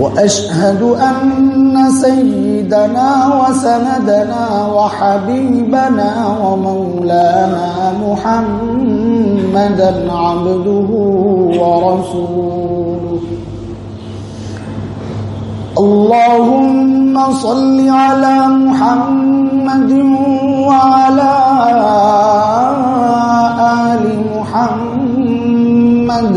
وأشهد أن سيدنا وسندنا وحبيبنا ومولانا محمدا عبده ورسوله. اللهم صل على محمد وعلى آل محمد.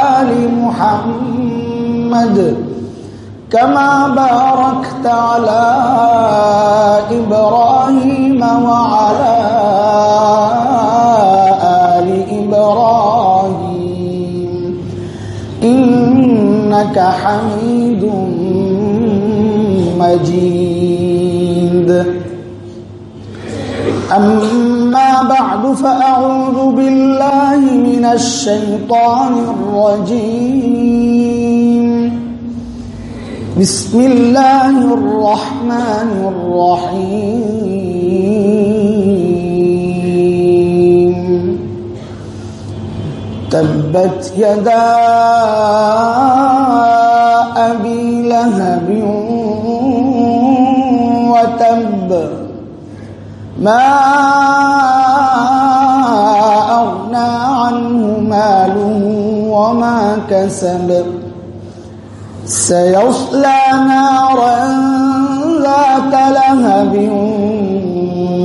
محمد كما باركت على إبراهيم وعلى آل إبراهيم. إنك حميد مجيد. أما بعد فأعوذ بالله من الشيطان الرجيم. بسم الله الرحمن الرحيم. تبت يدا أبي لهب وتب ما ماله وما كسب. سيصلى نارا ذات لهب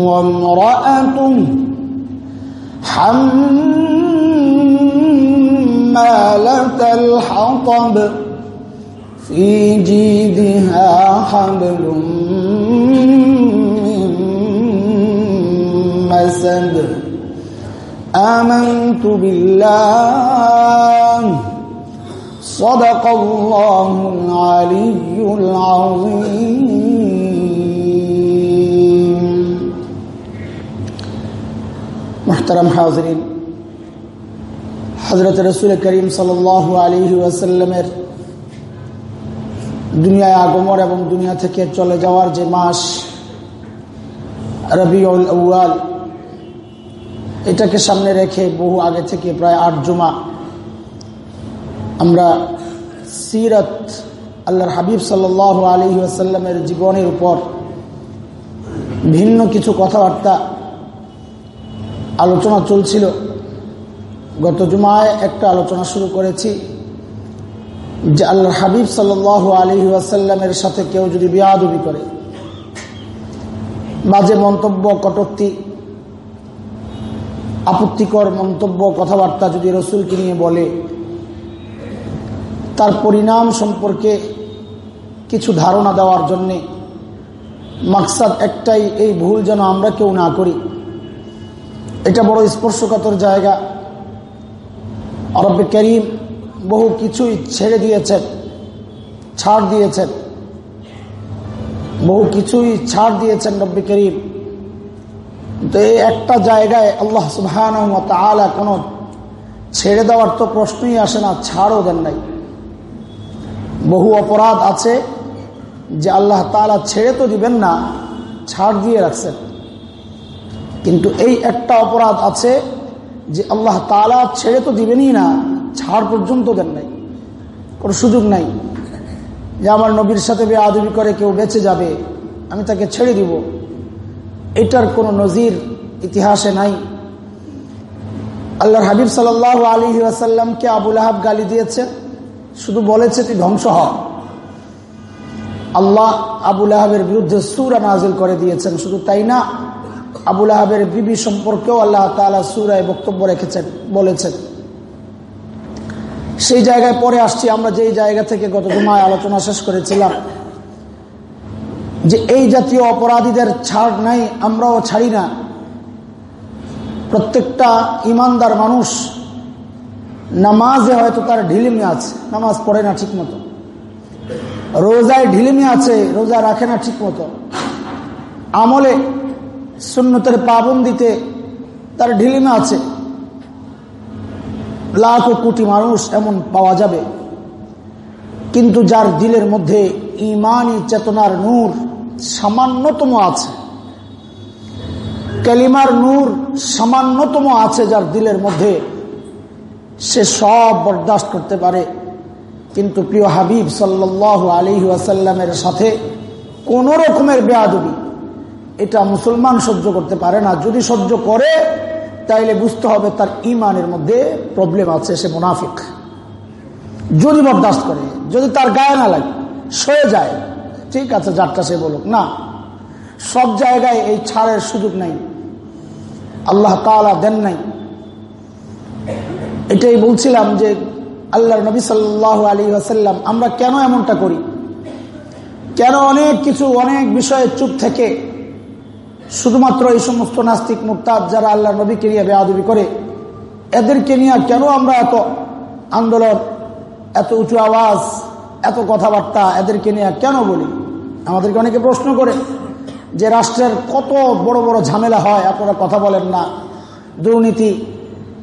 وامرأته حمالة الحطب في جيدها حبل من مسد. آمنت بالله صدق الله العلي العظيم محترم حاضرين হজরত রসুল করিম সাল আলী ওয়াসাল্লামের দুনিয়ায় আগমর এবং দুনিয়া থেকে চলে যাওয়ার যে মাস রবিউল আউয়াল এটাকে সামনে রেখে বহু আগে থেকে প্রায় আট জুমা আমরা সিরত আল্লাহর হাবিব সাল আলী আসাল্লামের জীবনের উপর ভিন্ন কিছু কথাবার্তা আলোচনা চলছিল। গত জুমায় একটা আলোচনা শুরু করেছি যে আল্লাহর হাবিব সাল আলী আসাল্লামের সাথে কেউ যদি বিয়াদবি করে, বাজে মন্তব্য, কটক্তি আপত্তিকর মন্তব্য, কথাবার্তা যদি রসুলকে নিয়ে বলে, তার পরিণাম সম্পর্কে কিছু ধারণা দেওয়ার জন্যে মাকসাদ একটাই, এই ভুল যেন আমরা কেউ না করি। এটা বড় স্পর্শকাতর জায়গা। আরবে করিম বহু কিছুই ছেড়ে দিয়েছেন, ছাড় দিয়েছেন। বহু কিছুই ছাড় দিয়েছেন রব্বি করিম। তো এই একটা জায়গায় আল্লাহ সুবহান কোনো ছেড়ে দেওয়ার তো প্রশ্নই আসে না, ছাড়ও দেন নাই। বহু অপরাধ আছে যে আল্লাহ তালা ছেড়ে তো দিবেন না, ছাড় দিয়ে রাখছেন। কিন্তু এই একটা অপরাধ আছে যে আল্লাহ তালা ছেড়ে তো দিবেনই না, ছাড় পর্যন্ত দেন নাই। কোনো সুযোগ নাই যে আমার নবীর সাথে বেআবি করে কেউ বেঁচে যাবে, আমি তাকে ছেড়ে দিব। এটার কোনো নজির ইতিহাসে নাই। আল্লাহর হাবিব সাল আলী আসাল্লামকে আবুল আহাব গালি দিয়েছে শুধু বলেছে তুই ধ্বংস হ আল্লাহ আবুল আহাবের বিরুদ্ধে সুরা নাজিল করে দিয়েছেন, শুধু তাই না আবুল আহাবের বিবি সম্পর্কেও আল্লাহ তালা সুরায় বক্তব্য রেখেছেন, বলেছেন। সেই জায়গায় পরে আসছি, আমরা যেই জায়গা থেকে গত জুমায় আলোচনা শেষ করেছিলাম যে এই জাতীয় অপরাধীদের ছাড় নাই, আমরাও ছাড়ি না। প্রত্যেকটা ইমানদার মানুষ নামাজে হয়তো তার ঢিলিমি আছে, নামাজ পড়ে না ঠিক মতো রোজায় ঢিলিমি আছে, রোজা রাখে না ঠিক মতো আমলে সুন্নতের পাবন্দিতে তার ঢিলিমি আছে। লাখ কোটি মানুষ এমন পাওয়া যাবে। কিন্তু যার দিলের মধ্যে ইমানই চেতনার নূর সামান্যতম আছে। কালিমার নূর সামান্যতম আছে যার দিলের মধ্যে সে সব বরদাস্ত করতে পারে। কিন্তু প্রিয় হাবিব সাল্লাহ আলী আসাল্লামের সাথে কোন রকমের বেয়াদবি এটা মুসলমান সহ্য করতে পারে না। যদি সহ্য করে, তাইলে বুঝতে হবে তার ইমানের মধ্যে প্রবলেম আছে, সে মুনাফিক। যদি বরদাস্ত করে, যদি তার গায়ে না লাগে, সয়ে যায়। ঠিক আছে, যারটা সে বলুক। না, সব জায়গায় এই ছাড়ের সুযোগ নাই। আল্লাহ তালা দেন নাই। এটাই বলছিলাম যে আল্লাহ নবী সাল্লাহ আলী আসাল্লাম আমরা কেন এমনটা করি? কেন অনেক কিছু, অনেক বিষয়ে চুপ থেকে? শুধুমাত্র এই সমস্ত নাস্তিক মুক্তাদ যারা আল্লাহ নবীকে নিয়ে বেআবি করে, এদেরকে নিয়ে কেন আমরা এত আন্দোলন, এত উঁচু আওয়াজ, এত কথাবার্তা এদেরকে নিয়ে কেন বলি? আমাদেরকে অনেকে প্রশ্ন করে যে রাষ্ট্রের কত বড় বড় ঝামেলা হয়, আপনারা কথা বলেন না। দুর্নীতি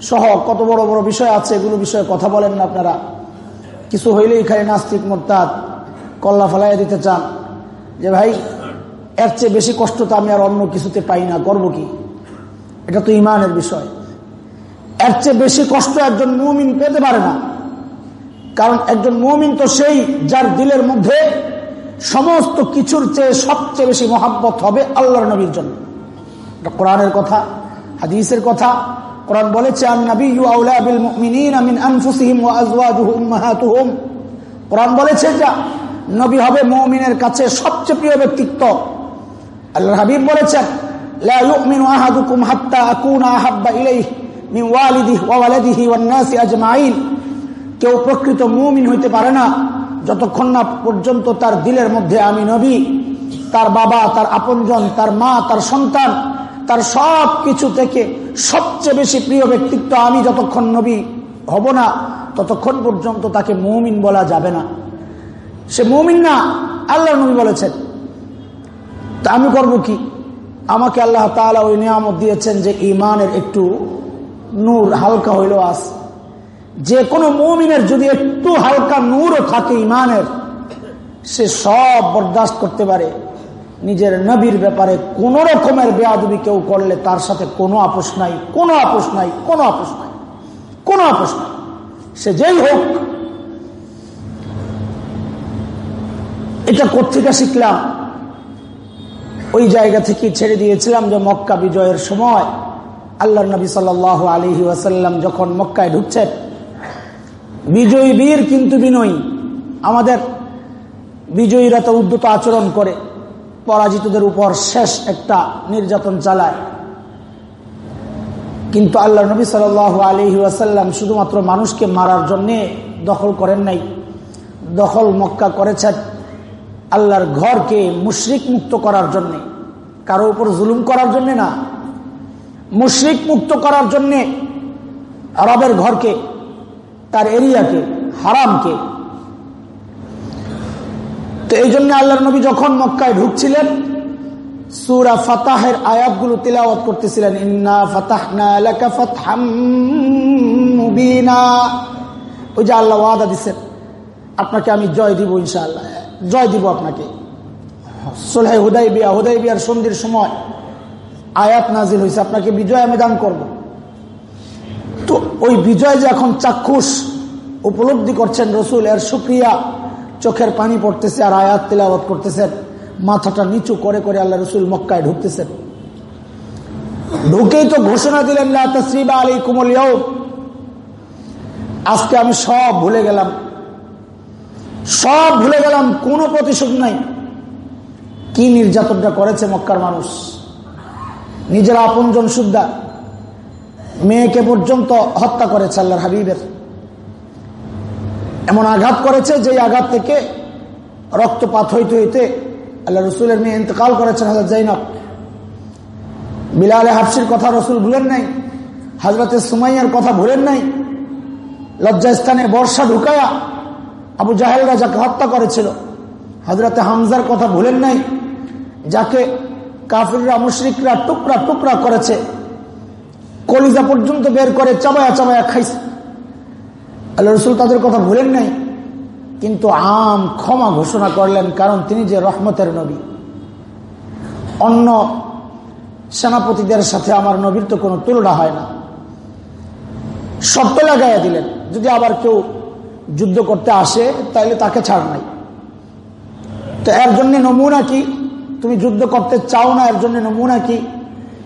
সহ কত বড় বড় বিষয় আছে, এগুলো বিষয়ে কথা বলেন না আপনারা। কিছু হইলেই খালি নাস্তিক মোরতাদ কল্লা ফেলাইয়া দিতে চান। যে ভাই, এর চেয়ে বেশি কষ্ট তো আমি আর অন্য কিছুতে পাই না, করব কি? এটা তো ইমানের বিষয়। এর চেয়ে বেশি কষ্ট একজন মুমিন পেতে পারে না। কারণ একজন মুমিন তো সেই যার দিলের মধ্যে সমস্ত কিছুর চেয়ে সবচেয়ে বেশি মহাব্বত হবে আল্লাহর নবীর জন্য। কোরআনের কথা, হাদিসের কথা। কোরআন বলেছে কোরআন বলেছে যা, নবী হবে মমিনের কাছে সবচেয়ে প্রিয় ব্যক্তিত্ব। আল্লাহ হাবিব বলেছেন কেউ প্রকৃত মুমিন হইতে পারে না। যতক্ষণ না পর্যন্ত তার দিলের মধ্যে আমি নবী, তার বাবা, তার আপনজন, তার মা, তার সন্তান, তার সব কিছু থেকে সবচেয়ে বেশি প্রিয় ব্যক্তিত্ব আমি যতক্ষণ নবী হব না, ততক্ষণ পর্যন্ত তাকে মৌমিন বলা যাবে না। সে মৌমিন না আল্লাহ নবী বলেছেন। তা আমি করব কি? আমাকে আল্লাহ তালা ওই নিয়ামত দিয়েছেন যে ইমানের একটু নূর হালকা হইল আস যে কোনো মৌমিনের যদি একটু হালকা নূরও থাকে ইমানের সে সব বরদাস্ত করতে পারে। নিজের নবীর ব্যাপারে কোন রকমের বেয়াদবি কেউ করলে তার সাথে কোনো আপোষ নাই, কোনো আপোষ নাই, কোনো আপোষ নাই, কোনো আপোষ নাই। সে যেই হোক, এটা কোথেকে শিখলাম? ওই জায়গা থেকে ছেড়ে দিয়েছিলাম যে মক্কা বিজয়ের সময়। আল্লাহ নবী সাল আলী ওয়াসাল্লাম যখন মক্কায় ঢুকছেন বিজয়ী বীর কিন্তু বিনয়ী। আমাদের বিজয়ীরা তো উদ্যত আচরণ করে। পরাজিতদের উপর শেষ একটা নির্যাতন চালায়। কিন্তু আল্লাহ নবী সাল আলী ওয়াসাল্লাম শুধুমাত্র মানুষকে মারার জন্যে দখল করেন নাই। দখল মক্কা করেছেন আল্লাহর ঘরকে মুশরিক মুক্ত করার জন্যে। কারও উপর জুলুম করার জন্যে না। মুশ্রিক মুক্ত করার জন্যে রবের ঘরকে তার এরিয়াকে, হারামকে। তো এই জন্য আল্লাহ নবী যখন মক্কায় ঢুকছিলেন, সুরা ফাতাহের আয়াতগুলো তিলাওয়াত করতেছিলেন, ইন্না ফাতাহনা ওই যে আল্লাহ ওয়াদা দিচ্ছেন আপনাকে আমি জয় দিব ইনশাআল্লাহ, জয় দিব আপনাকে। সোলহাই হুদাই বিয়া হুদাই বিয়ার সন্ধির সময় আয়াত নাজিল হয়েছে আপনাকে বিজয় আমি দান করব। তো ওই বিজয় যে এখন চাক্ষুষ উপলব্ধি করছেন রসুল, এর সুক্রিয়া। চোখের পানি পড়তেছে আর আয়াত তিলাবত করতেছেন। মাথাটা নিচু করে করে আল্লাহ রসুল মক্কায় ঢুকতেছেন। ঢুকেই তো ঘোষণা দিলেন আলী কুমল আজকে আমি সব ভুলে গেলাম। সব ভুলে গেলাম, কোনো প্রতিশোধ নাই। কি নির্যাতনটা করেছে মক্কার মানুষ? নিজের আপনজন সুদ্ধা মেয়েকে পর্যন্ত হত্যা করেছে আল্লাহর হাবিবের। এমন আঘাত করেছে যে আঘাত থেকে রক্তপাত হইতে হইতে আল্লাহ রসুলের মেয়ে ইন্তকাল করেছেন হাজরত জাইনব বিলালে হাফসির কথা রসুল ভুলেন নাই হাজরতে সুমাইয়ার কথা ভুলেন নাই, লজ্জাস্থানে বর্ষা ঢুকায়া আবু জাহেলরা যাকে হত্যা করেছিল। হজরতে হামজার কথা ভুলেন নাই, যাকে কাফিররা, মুশরিকরা টুকরা টুকরা করেছে। কলিজা পর্যন্ত বের করে চাবায়া চাবায়া খাইছে। আল্লাহ রসুল তাদের কথা ভুলেন নাই। কিন্তু আম ক্ষমা ঘোষণা করলেন কারণ তিনি যে রহমতের নবী। অন্য সেনাপতিদের সাথে আমার নবীর তো কোনো তুলনা হয় না। শর্ত লাগাইয়া দিলেন, যদি আবার কেউ যুদ্ধ করতে আসে তাহলে তাকে ছাড় নাই। তো এর জন্য নমুনা কি? তুমি যুদ্ধ করতে চাও না, এর জন্য নমুনা কি?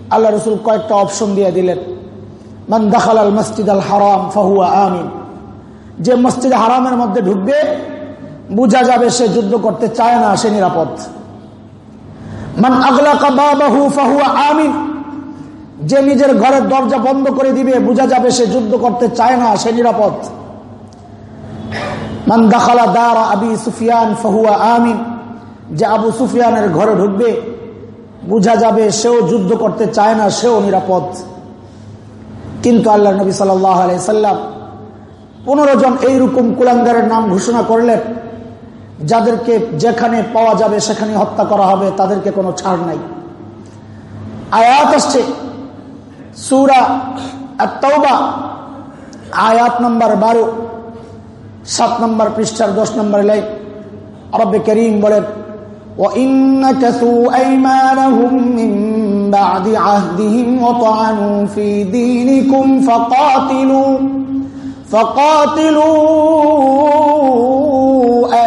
আল্লাহ রসুল কয়েকটা অপশন দিয়ে দিলেন। মান দাখাল আল মসজিদ আল হারাম ফাহুয়া আমিন। যে মসজিদ হারামের মধ্যে ঢুকবে, বোঝা যাবে সে যুদ্ধ করতে চায় না, সে নিরাপদ। মান আগলা কাবাহু ফাহুয়া আমিন। যে নিজের ঘরের দরজা বন্ধ করে দিবে, বোঝা যাবে সে যুদ্ধ করতে চায় না, সে নিরাপদ। মান দাখালা দারা আবি সুফিয়ান ফাহুয়া আমিন। যে আবু সুফিয়ানের ঘরে ঢুকবে, বোঝা যাবে সেও যুদ্ধ করতে চায় না, সেও নিরাপদ। কিন্তু আল্লাহ নবী সাল্লাম পনেরো জন এইরকম কুলাঙ্গারের নাম ঘোষণা করলেন, যাদেরকে যেখানে পাওয়া যাবে সেখানে হত্যা করা হবে, তাদেরকে কোনো ছাড় নাই। আয়াত আসছে, সুরা তৌবা আয়াত নম্বর বারো, সাত নম্বর পৃষ্ঠার দশ নম্বর লাইন। আরবে করিম বলেন وإن نكثوا أيمانهم من بعد عهدهم وطعنوا في دينكم فقاتلوا فقاتلوا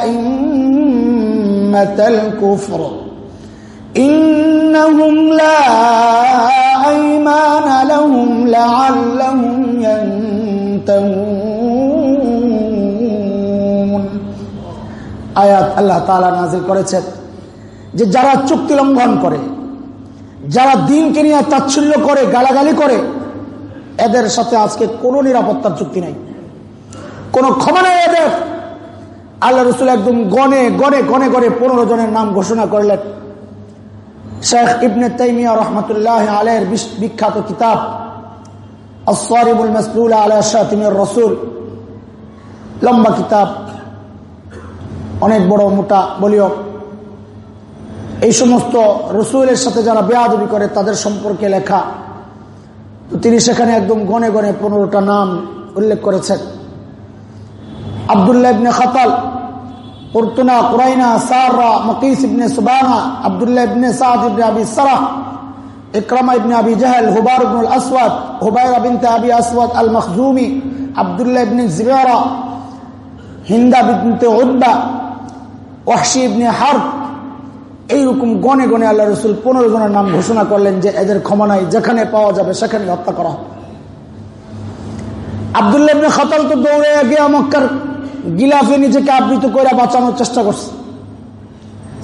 أئمة الكفر إنهم لا أيمان لهم لعلهم ينتهون আয়াত আল্লাহ তাআলা নাজিল করেছেন যে যারা চুক্তি লঙ্ঘন করে, যারা দিনকে নিয়ে তাচ্ছল্য করে, গালাগালি করে, এদের সাথে আজকে কোনো নিরাপত্তার চুক্তি নাই। কোনো ক্ষমা নেই এদের। আল্লাহ রসুল একদম গনে গনে গনে গনে পনেরো জনের নাম ঘোষণা করলেন। শেখ ইবনে তাইমিয়া রহমতুল্লাহ আলের বিখ্যাত কিতাব রসুল। লম্বা কিতাব, অনেক বড় মোটা বলিও এই সমস্ত রসুলের সাথে যারা বেয়াদবি করে, তাদের সম্পর্কে লেখা। তো তিনি সেখানে একদম গনে গনে পনেরোটা নাম উল্লেখ করেছেন। আবদুল্লাহ ইবনে খাতাল উর্তুনা কুরাইনা, সাররা, মকিস ইবনে সুবানা, আবদুল্লাহ ইবনে সাদ ইবনে আবি সারাহ, ইকরামা ইবনে আবি জাহেল হুবার ইবনুল আসওয়াদ হুবাইরা বিনতে আবি আসওয়াদ আল মখজুমি আবদুল্লাহ ইবনে জিবারা হিন্দা বিনতে উদ্বা ওয়াহশি ইবনে হার্ব এইরকম গনে গনে আল্লাহ রসুল পনেরো জনের নাম ঘোষণা করলেন যে এদের ক্ষমা নাই, যেখানে পাওয়া যাবে সেখানে হত্যা করা। আবদুল্লাহ খতাল তো দৌড়ে গিয়ে মক্কার গিলাফে নিজেকে আবৃত করে বাঁচানোর চেষ্টা করছে।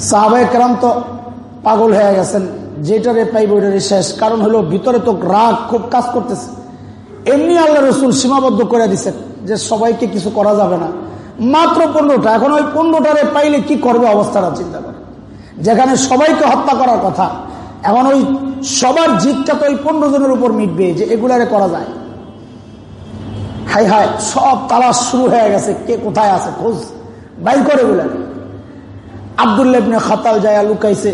সাহাবায় কেরাম তো পাগল হয়ে গেছেন, যেটারে পাইব ওইটারে শেষ। কারণ হলো ভিতরে তো রাগ খুব কাজ করতেছে। এমনি আল্লাহ রসুল সীমাবদ্ধ করে দিচ্ছেন যে সবাইকে কিছু করা যাবে না। মাত্র পনেরোটা, এখন ওই পনেরোটারে পাইলে কি করবে অবস্থাটা চিন্তা করে যেখানে সবাইকে হত্যা করার কথা। এখন ওই সবার জিতটা তো ওই পনেরো জনের উপর মিটবে যে এগুলারে করা যায়। হাই হাই সব তালাশ শুরু হয়ে গেছে, কে কোথায় আছে, খোঁজ বাই করে এগুলার আবদুল্লাবনে খাতাল যায় লুকাইছে,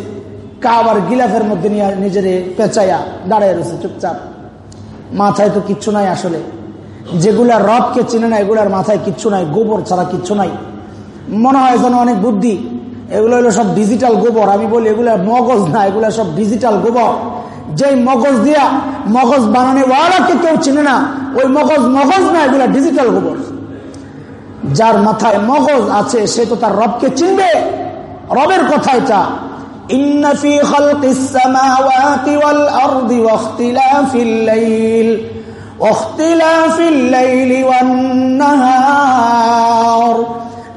কাবার গিলাফের মধ্যে নিয়ে নিজের পেঁচাইয়া দাঁড়ায় রয়েছে চুপচাপ। মাথায় তো কিচ্ছু নাই আসলে। যেগুলা রবকে চিনে না, এগুলার মাথায় কিচ্ছু নাই, গোবর ছাড়া কিচ্ছু নাই। মনে হয় যেন অনেক বুদ্ধি। এগুলো হলো সব ডিজিটাল গোবর। আমি বলি, এগুলা মগজ না, এগুলা সব ডিজিটাল গোবর। যে মগজ দিয়া মগজ বানানে ওয়ালাকে কেউ চিনে না, ওই মগজ মগজ না, এগুলা ডিজিটাল গোবর। যার মাথায় মগজ আছে, সে তো তার রবকে চিনবে। রবের কথা এটা। إن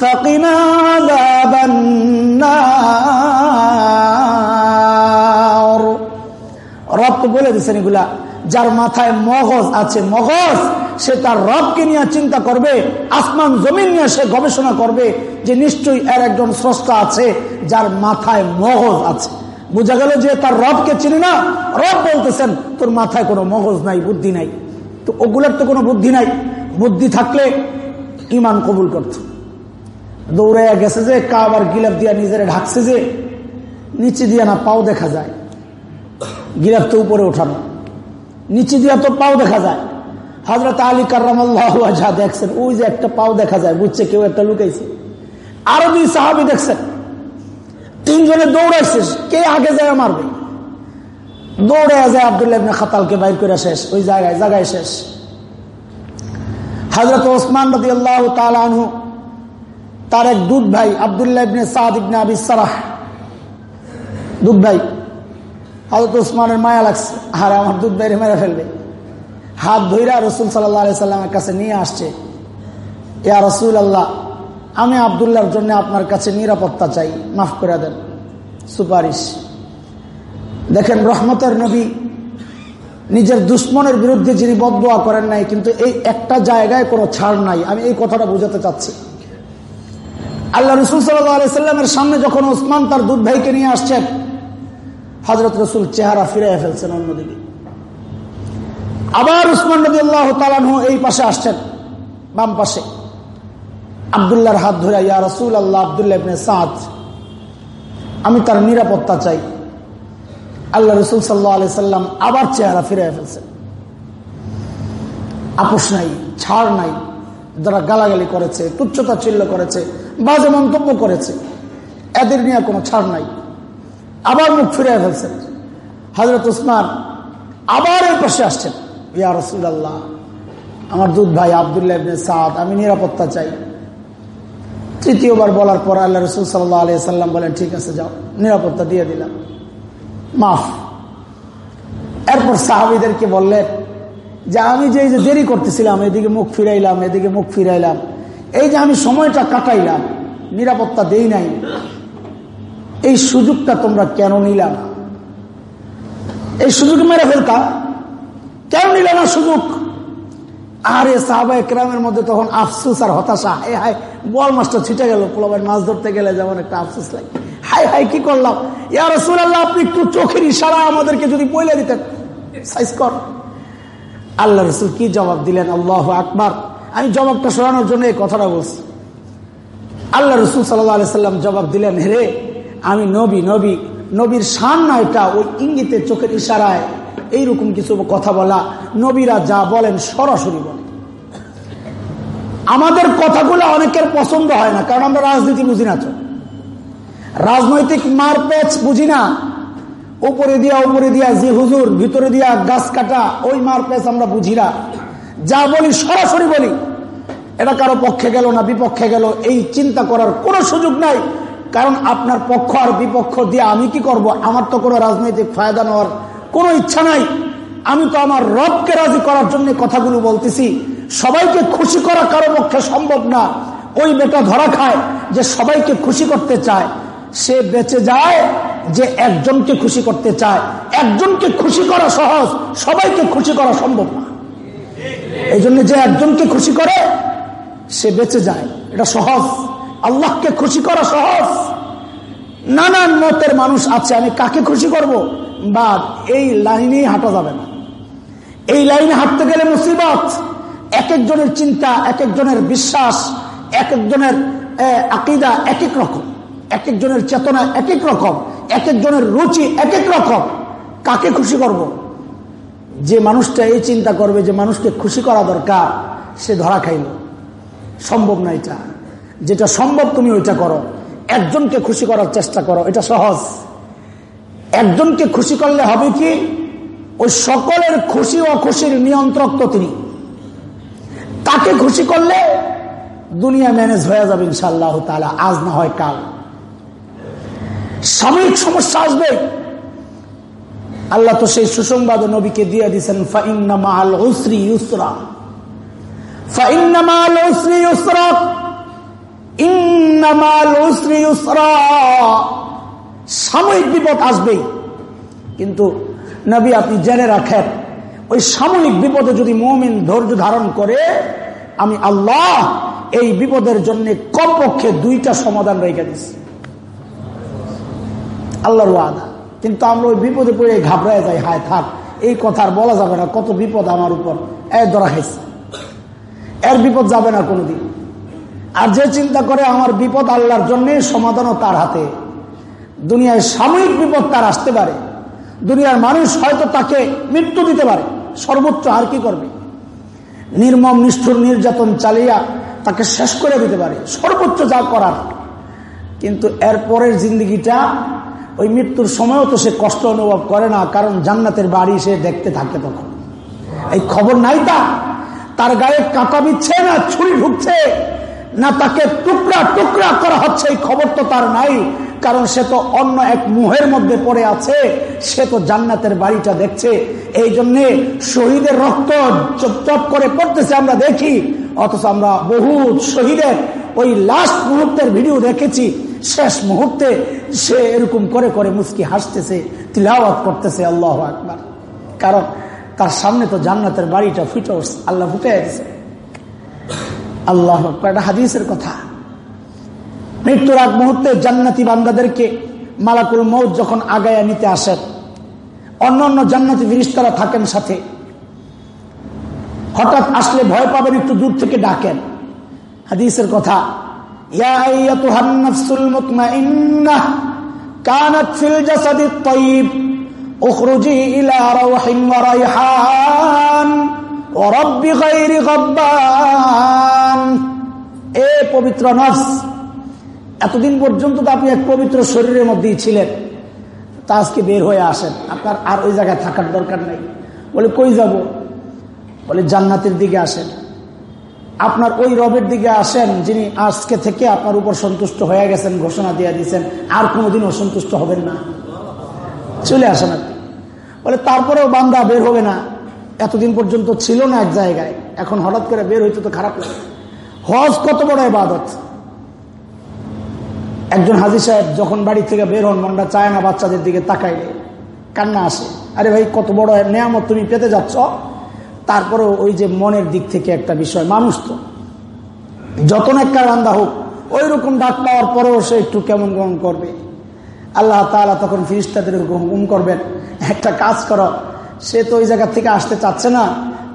فقنا عذاب النار রব তো বলে দিচ্ছেন এগুলা যার মাথায় মগজ আছে মগজ সে তার রবকে নিয়ে চিন্তা করবে আসমান জমিন নিয়ে সে গবেষণা করবে যে নিশ্চয়ই এর একজন স্রষ্টা আছে যার মাথায় মগজ আছে বোঝা গেল যে তার রবকে চিনি না রব বলতেছেন তোর মাথায় কোনো মগজ নাই বুদ্ধি নাই তো ওগুলোর তো কোনো বুদ্ধি নাই বুদ্ধি থাকলে ইমান কবুল করত দৌড়াইয়া গেছে যে, কাবার গিলাপ দিয়া নিজের ঢাকছে যে, নিচে দিয়া না পাও দেখা যায়। গিলাপ তো উপরে ওঠানো নিচে দিয়া তো পাও দেখা যায়। হজরত আলী কার্লাহ যা দেখছেন, ওই যে একটা পাও দেখা যায়, বুঝছে কেউ একটা লুকাইছে। আরও দুই সাহাবি দেখছেন, তিনজনে দৌড়াইছে, কে আগে যায় মারবে? দৌড়ে যায় আবদুল্লাহ খাতালকে বাইর করে শেষ, ওই জায়গায় জায়গায় শেষ। হজরত ওসমান রদি আল্লাহ তালু তার এক দুধ ভাই, আবদুল্লাহ ইবনে সাদ ইবনে দুধ ভাই হজরত উসমানের মায়া লাগছে। আর আমার দুধ ভাইরে মেরে ফেলবে। হাত ধৈরা রসুল সাল্লাহ সাল্লামের কাছে নিয়ে আসছে। ইয়া রসুল আল্লাহ আমি আবদুল্লাহর জন্য আপনার কাছে নিরাপত্তা চাই, মাফ করে দেন। সুপারিশ। দেখেন, রহমতের নবী নিজের দুশ্মনের বিরুদ্ধে যিনি বদোয়া করেন নাই, কিন্তু এই একটা জায়গায় কোনো ছাড় নাই। আমি এই কথাটা বুঝাতে চাচ্ছি। আল্লাহ রসুল সাল্লামের সামনে যখন ওসমান তার দুধ ভাইকে নিয়ে আসছেন হজরত রসুল চেহারা ফিরে ফেলছেন অন্যদিকে। আবার উসমান নদী আল্লাহ তালানহ এই পাশে আসছেন, বাম পাশে। আবদুল্লাহর হাত ধরে, ইয়া রসুল আল্লাহ আবদুল্লাহ সাদ, আমি তার নিরাপত্তা চাই। আল্লাহ রসুল সাল্লাহ আলি সাল্লাম আবার চেহারা ফিরে ফেলছেন। আপোষ নাই, ছাড় নাই, যারা গালাগালি করেছে, তুচ্ছতা চিল্ল করেছে বাজে মন্তব্য করেছে। এদের নিয়ে কোনো ছাড় নাই। আবার মুখ ফিরে ফেলছেন। হজরত উসমান আবার এই পাশে আসছেন। ইয়া রসুল আল্লাহ আমার দুধ ভাই আবদুল্লাহ সাদ, আমি নিরাপত্তা চাই। তৃতীয়বার বলার পর আল্লাহ রসুল সাল্লাহ আলিয়া সাল্লাম বলেন, ঠিক আছে, যাও। নিরাপত্তা দিয়ে দিলাম। মাফ। এরপর সাহাবিদেরকে বললেন যে, আমি যে দেরি করতেছিলাম, এদিকে মুখ ফিরাইলাম, এদিকে মুখ ফিরাইলাম। এই যে আমি সময়টা কাটাইলাম, নিরাপত্তা দেই নাই, এই সুযোগটা তোমরা কেন নিলাম এই সুযোগ মেরে ফেলতা? কেন নিল না সুযোগ? আরে সাহাবা একরামের মধ্যে তখন আফসুস আর হতাশা। হায় হায়, বল মাছটা ছিটে গেল পোলাবের মাছ ধরতে গেলে যেমন একটা আফসুস লাগে। হায় হায়, কি করলাম? ইয়া রসুল আল্লাহ আপনি একটু চোখের ইশারা আমাদেরকে যদি বলে দিতেন। সাইজ কর। আল্লাহ রসুল কি জবাব দিলেন? আল্লাহ আকবার। আমি জবাবটা শোনানোর জন্য এই কথাটা বলছি। আল্লাহ রসুল সাল্লাহ সাল্লাম জবাব দিলেন, হে আমি নবী নবী, নবীর সান না এটা ওই ইঙ্গিতে চোখের ইশারায় এইরকম কিছু কথা বলা, নবীরা যা বলেন সরাসরি বলে। আমাদের কথাগুলো অনেকের পছন্দ হয় না, কারণ আমরা রাজনীতি বুঝি না তো। রাজনৈতিক মারপেচ বুঝি না। উপরে দিয়া উপরে দিয়া যে হুজুর, ভিতরে দিয়া গাছ কাটা, ওই মারপেচ আমরা বুঝি না। যা বলি, সরাসরি বলি, এটা কারও পক্ষে গেল না বিপক্ষে গেল, এই চিন্তা করার কোনো সুযোগ নাই। কারণ আপনার পক্ষ আর বিপক্ষ দিয়ে আমি কি করব? আমার তো কোনো রাজনৈতিক ফায়দা নেওয়ার কোনো ইচ্ছা নাই। আমি তো আমার রবকে রাজি করার জন্য কথাগুলো বলতেছি। সবাইকে খুশি করা কারও পক্ষে সম্ভব না। ওই বেটা ধরা খায় যে সবাইকে খুশি করতে চায়। সে বেঁচে যায় যে একজনকে খুশি করতে চায়। একজনকে খুশি করা সহজ, সবাইকে খুশি করা সম্ভব না। এই জন্য যে একজনকে খুশি করে, সে বেঁচে যায়। এটা সহজ। আল্লাহকে খুশি করা সহজ। নানান মতের মানুষ আছে, আমি কাকে খুশি করব? বা এই লাইনেই হাঁটা যাবে না। এই লাইনে হাঁটতে গেলে মুসিবত। এক একজনের চিন্তা এক একজনের বিশ্বাস এক একজনের আকিদা এক এক রকম। এক একজনের চেতনা এক এক রকম। এক একজনের রুচি এক এক রকম। কাকে খুশি করব। যে মানুষটা এই চিন্তা করবে যে মানুষকে খুশি করা দরকার, সে ধরা খাইল। সম্ভব না এটা। যেটা সম্ভব তুমি ওইটা করো। একজনকে খুশি করার চেষ্টা করো, এটা সহজ। একজনকে খুশি করলে হবে কি? ওই সকলের খুশি ও খুশির নিয়ন্ত্রক তো তিনি। তাকে খুশি করলে দুনিয়া ম্যানেজ হয়ে যাবে ইনশাল্লাহ তালা আজ না হয় কাল। সাময়িক সমস্যা আসবে আল্লাহ তো সেই সুসংবাদ নবীকে দিয়ে দিচ্ছেন সাময়িক বিপদ আসবেই। কিন্তু নবী, আপনি জেনে রাখেন, ওই সাময়িক বিপদে যদি মমিন ধৈর্য ধারণ করে, আমি আল্লাহ এই বিপদের জন্য কমপক্ষে দুইটা সমাধান রেখে দিচ্ছি আল্লাহর আদা কিন্তু আমরা ওই বিপদে পড়ে ঘাবড়ায় যাই, হায় থাক, এই কথা বলা যাবে না, কত বিপদ আমার উপর। এর ধরা খাইছে। এর বিপদ যাবে না কোনোদিন। আর যে চিন্তা করে আমার বিপদ আল্লাহর জন্য, সমাধানও তার হাতে। দুনিয়ায় সাময়িক বিপদ তার আসতে পারে। দুনিয়ার মানুষ হয়তো তাকে মৃত্যু দিতে পারে। সর্বোচ্চ আর কি করবে? নির্মম, নিষ্ঠুর, নির্যাতন চালিয়া তাকে শেষ করে দিতে পারে। সর্বোচ্চ যা করার। কিন্তু এরপরের জিন্দগিটা ওই মৃত্যুর সময়ও তো সে কষ্ট অনুভব করে না, কারণ জান্নাতের বাড়ি সে দেখতে থাকে তখন। এই খবর নাই তা? তার গায়ে কাটা বিচ্ছে না, ছুরি ঢুকছে, না তাকে টুকরা টুকরা করা হচ্ছে, এই খবর তো তার নাই, কারণ সে তো অন্য এক মুহের মধ্যে পড়ে আছে, সে তো জান্নাতের বাড়িটা দেখছে। এই জন্যে শহীদের রক্ত চপ করে পড়তেছে আমরা দেখি, অথচ আমরা বহু শহীদের ওই লাস্ট মুহূর্তের ভিডিও দেখেছি শেষ মুহূর্তে সে এরকম করে করে মুস্কি হাসতেছে, তিলাওয়াত করতেছে, আল্লাহ আকবার। কারণ তার সামনে তো জান্নাতের বাড়িটা ফুটে আল্লাহ ফুটে গেছে আল্লাহ একটা হাদিসের কথা। মৃত্যুর আগ মুহূর্তে জান্নাতি বান্দাদেরকে মালাকুল মৌত যখন আগায়া নিতে আসেন, অন্য অন্য জান্নাতি ফিরিস্তারা থাকেন সাথে। হঠাৎ আসলে ভয় পাবেন, একটু দূর থেকে ডাকেন। হাদিসের কথা কানাত ফিল জাসাদি তাইব اخرجي الى روح وريحان ورب غير غبان এ পবিত্র নফস এতদিন পর্যন্ত তো আপনি এক পবিত্র শরীরের মধ্যেই ছিলেন তা আজকে বের হয়ে আসেন আপনার আর ওই জায়গায় থাকার দরকার নেই বলে কই যাব বলে জান্নাতের দিকে আসেন আপনার ওই রবের দিকে আসেন যিনি আজকে থেকে আপনার উপর সন্তুষ্ট হয়ে গেছেন, ঘোষণা দিয়ে দিয়েছেন, আর কোনোদিন অসন্তুষ্ট হবেন না। চলে আসেন আপনি। বলে, তারপরেও বান্দা বের হবে না। এতদিন পর্যন্ত ছিল না এক জায়গায়, এখন হঠাৎ করে বের হইতে তো খারাপ লাগে। হজ কত বড় এবাদত একজন হাজি সাহেব যখন বাড়ি থেকে বের হন মনটা চায় না বাচ্চাদের দিকে তাকাইলে। কান্না আসে। আরে ভাই, কত বড় নেয়ামত তুমি পেতে যাচ্ছ। তারপরেও ওই যে মনের দিক থেকে একটা বিষয়, মানুষ তো। যত একটা রান্দা হোক ওই রকম ডাক পাওয়ার পরেও সে একটু কেমন কেমন করবে। আল্লাহ তালা তখন ফিরিস্তাদের হুকুম করবেন, একটা কাজ করো, সে তো ওই জায়গা থেকে আসতে চাচ্ছে না,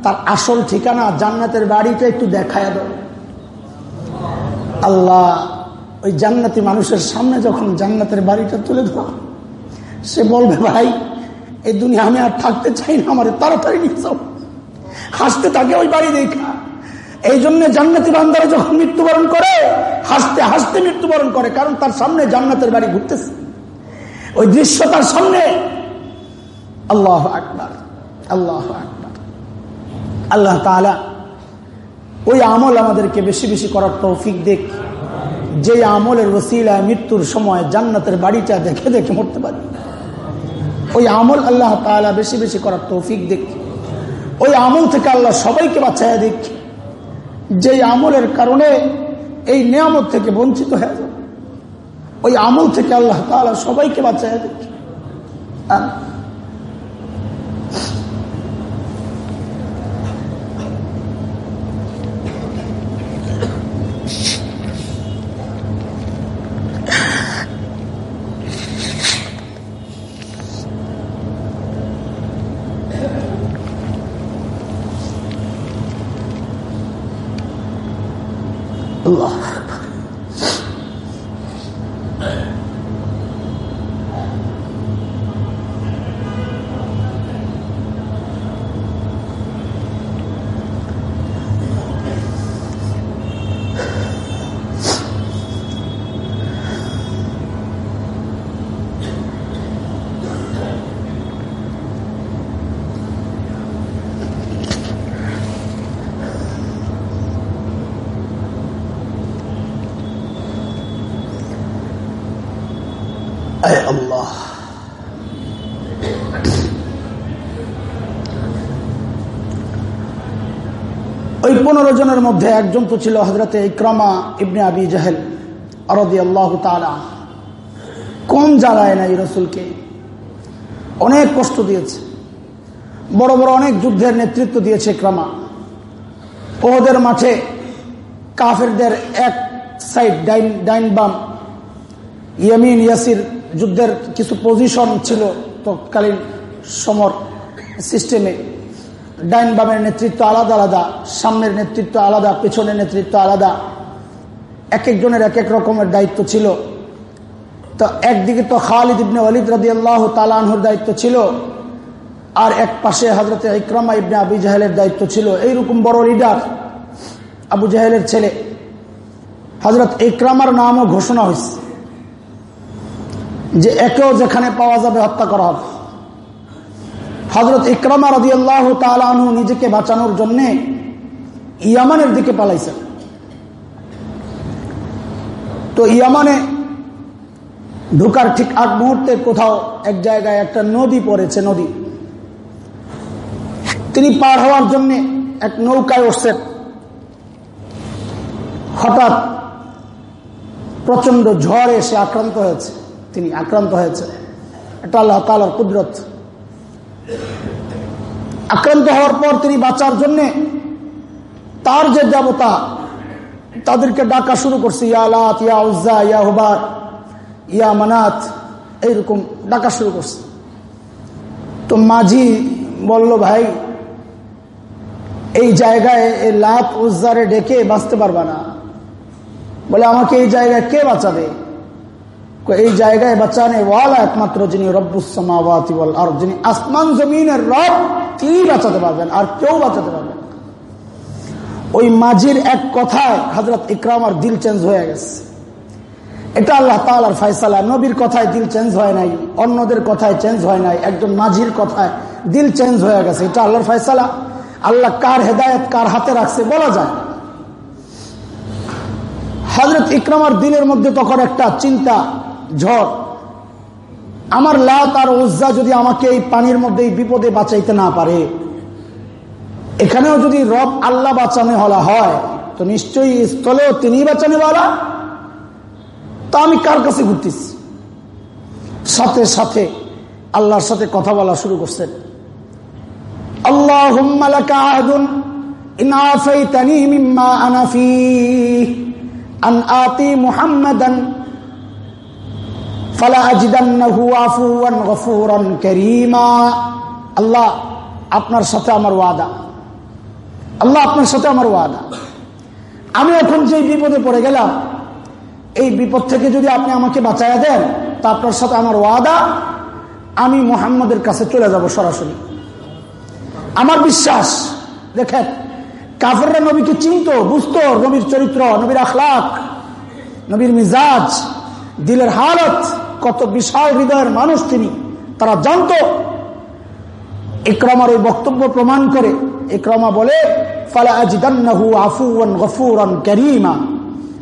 তার আসল ঠিকানা জান্নাতের বাড়িটা একটু দেখায় দাও। আল্লাহ ওই জান্নাতি মানুষের সামনে যখন জান্নাতের বাড়িটা তুলে ধর, সে বলবে, ভাই, এই দুনিয়া আমি আর থাকতে চাই না, আমার তাড়াতাড়ি নিয়ে যাও। হাসতে থাকে ওই বাড়ি দেখা। এই জন্য জান্নাতি বান্দারা যখন মৃত্যুবরণ করে, হাসতে হাসতে মৃত্যুবরণ করে, কারণ তার সামনে জান্নাতের বাড়ি ঘুরতেছে। ওই দৃশ্য তার সামনে। আল্লাহ আকবার আল্লাহ আকবার। আল্লাহ তালা ওই আমল আমাদেরকে বেশি বেশি করার তৌফিক দেখ। যে আমলের ওসিলা মৃত্যুর সময় জান্নাতের বাড়িটা দেখে দেখে মরতে পারি। ওই আমল আল্লাহ তালা বেশি বেশি করার তৌফিক দিক ওই আমল থেকে আল্লাহ সবাইকে বাঁচাইয়া দিক। যে আমলের কারণে এই নিয়ামত থেকে বঞ্চিত হয়ে যাবে ওই আমল থেকে আল্লাহ তালা সবাইকে বাঁচাইয়া দিক। ওই পনেরো জনের মধ্যে একজন তো ছিল হজরতে ইক্রমা ইবনে আবি জাহেল কোন জ্বালায় নাই রসুলকে। অনেক কষ্ট দিয়েছে। বড় বড় অনেক যুদ্ধের নেতৃত্ব দিয়েছে ক্রমা ওদের মাঠে কাফেরদের এক সাইড ডাইন ডাইন বাম, ইয়ামিন, ইয়াসির যুদ্ধের কিছু পজিশন ছিল তৎকালীন সমর সিস্টেমে ডাইন বামের নেতৃত্ব আলাদা আলাদা, সামনের নেতৃত্ব আলাদা, পেছনের নেতৃত্ব আলাদা। এক একজনের এক এক রকমের দায়িত্ব ছিল। তো একদিকে তো খালিদ ইবনে অলিদ রাদি আল্লাহ তালানহর দায়িত্ব ছিল, আর এক পাশে হজরত ইকরামা ইবনে আবু জাহেলের দায়িত্ব ছিল। এইরকম বড় লিডার আবু জাহেলের ছেলে। হজরত ইকরামার নামও ঘোষণা হয়েছে যে একেও যেখানে পাওয়া যাবে হত্যা করা হবে। হজরত ইকরামা রদি আল্লাহ তালু নিজেকে বাঁচানোর জন্য ইয়ামানের দিকে পালাইছেন। তো ইয়ামানে ঢুকার ঠিক আগ মুহূর্তে কোথাও এক জায়গায় একটা নদী পড়েছে, নদী। তিনি পার হওয়ার জন্য এক নৌকায় উঠছেন হঠাৎ প্রচণ্ড ঝড় এসে আক্রান্ত হয়েছে, তিনি আক্রান্ত হয়েছে এটা আল্লাহ তালার কুদরত। আক্রান্ত হওয়ার পর তিনি বাঁচার জন্য তার যে দেবতা, তাদেরকে ডাকা শুরু করছে, ইয়া আলাত ইয়া উজ্জা, ইয়া হুবার, ইয়া মানাত, এইরকম ডাকা শুরু করছে। তো মাঝি বলল, ভাই, এই জায়গায় এই লাত, উজ্জারে ডেকে বাঁচতে পারবা না। বলে, আমাকে এই জায়গায় কে বাঁচাবে? এই জায়গায় বাঁচানে ওয়ালা একমাত্র যিনি রব্বুসমাওয়াতি আর যিনি আসমান জমিনের রব তিনি বাঁচাতে পারবেন, আর কেউ বাঁচাতে পারবেন ওই মাঝির এক কথায় হজরত ইকরামার দিল চেঞ্জ হয়ে গেছে। এটা আল্লাহ তালার ফাইসালা নবীর কথায় দিল চেঞ্জ হয় নাই, অন্যদের কথায় চেঞ্জ হয় নাই, একজন মাঝির কথায় দিল চেঞ্জ হয়ে গেছে, এটা আল্লাহর ফাইসালা আল্লাহ কার হেদায়ত কার হাতে রাখছে বলা যায় হজরত ইকরামার দিলের মধ্যে তখন একটা চিন্তা ঝড়। আমার লাত আর উজ্জা যদি আমাকে এই পানির মধ্যে এই বিপদে বাঁচাইতে না পারে, এখানেও যদি রব আল্লাহ বাঁচানো হলা হয়, তো নিশ্চয়ই স্থলেও তিনি বাঁচানো বলা তা আমি কার কাছে ঘুরতেছি? সাথে সাথে আল্লাহর সাথে কথা বলা শুরু করছেন। আল্লাহ আন আতি মুহাম্মাদান আল্লাহ আপনার সাথে আমার ওয়াদা। আল্লাহ আপনার সাথে আমার ওয়াদা। আমি এখন যে বিপদে পড়ে গেলাম, এই বিপদ থেকে যদি আপনি আমাকে বাঁচাইয়া দেন, তা আপনার সাথে আমার ওয়াদা, আমি মোহাম্মদের কাছে চলে যাব সরাসরি। আমার বিশ্বাস, দেখেন, কাফেররা নবীকে চিনত, বুঝতো, নবীর চরিত্র, নবীর আখলাক, নবীর মিজাজ, দিলের হালত কত বিশাল হৃদয়ের মানুষ তিনি। তারা জানত। ইকরামার ওই বক্তব্য প্রমাণ করে। ইকরামা বলে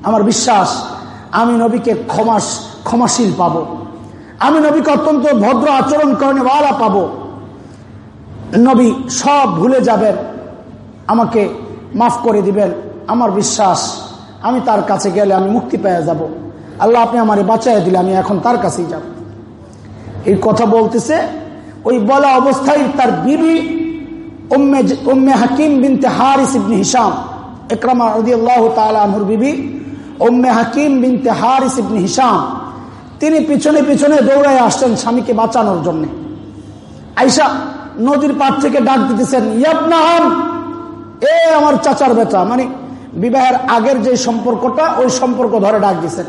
আমার বিশ্বাস, আমি নবীকে ক্ষমাস, ক্ষমাশীল পাব। আমি নবীকে অত্যন্ত ভদ্র আচরণ করেন ওয়ালা পাবো। নবী সব ভুলে যাবেন। আমাকে মাফ করে দিবেন। আমার বিশ্বাস, আমি তার কাছে গেলে আমি মুক্তি পেয়ে যাব। আল্লাহ, আপনি আমার বাঁচাই দিলে, আমি এখন তার কাছেই যাব। এই কথা বলতেছে, ওই বলা অবস্থায় তার বিবি উম্মে হাকিম বিনতে হারিস ইবনে হিসাম একরামা রাদিয়াল্লাহু আনহুর বিবি, উম্মে হাকিম বিনতে হারিস ইবনে হিসাম তিনি পিছনে পিছনে দৌড়ায় আসছেন স্বামীকে বাঁচানোর জন্য। আইসা নদীর পাড় থেকে ডাক দিতেছেন ইয়াবনাহাম এ আমার চাচার বেটা। মানে বিবাহের আগের যে সম্পর্কটা, ওই সম্পর্ক ধরে ডাক দিচ্ছেন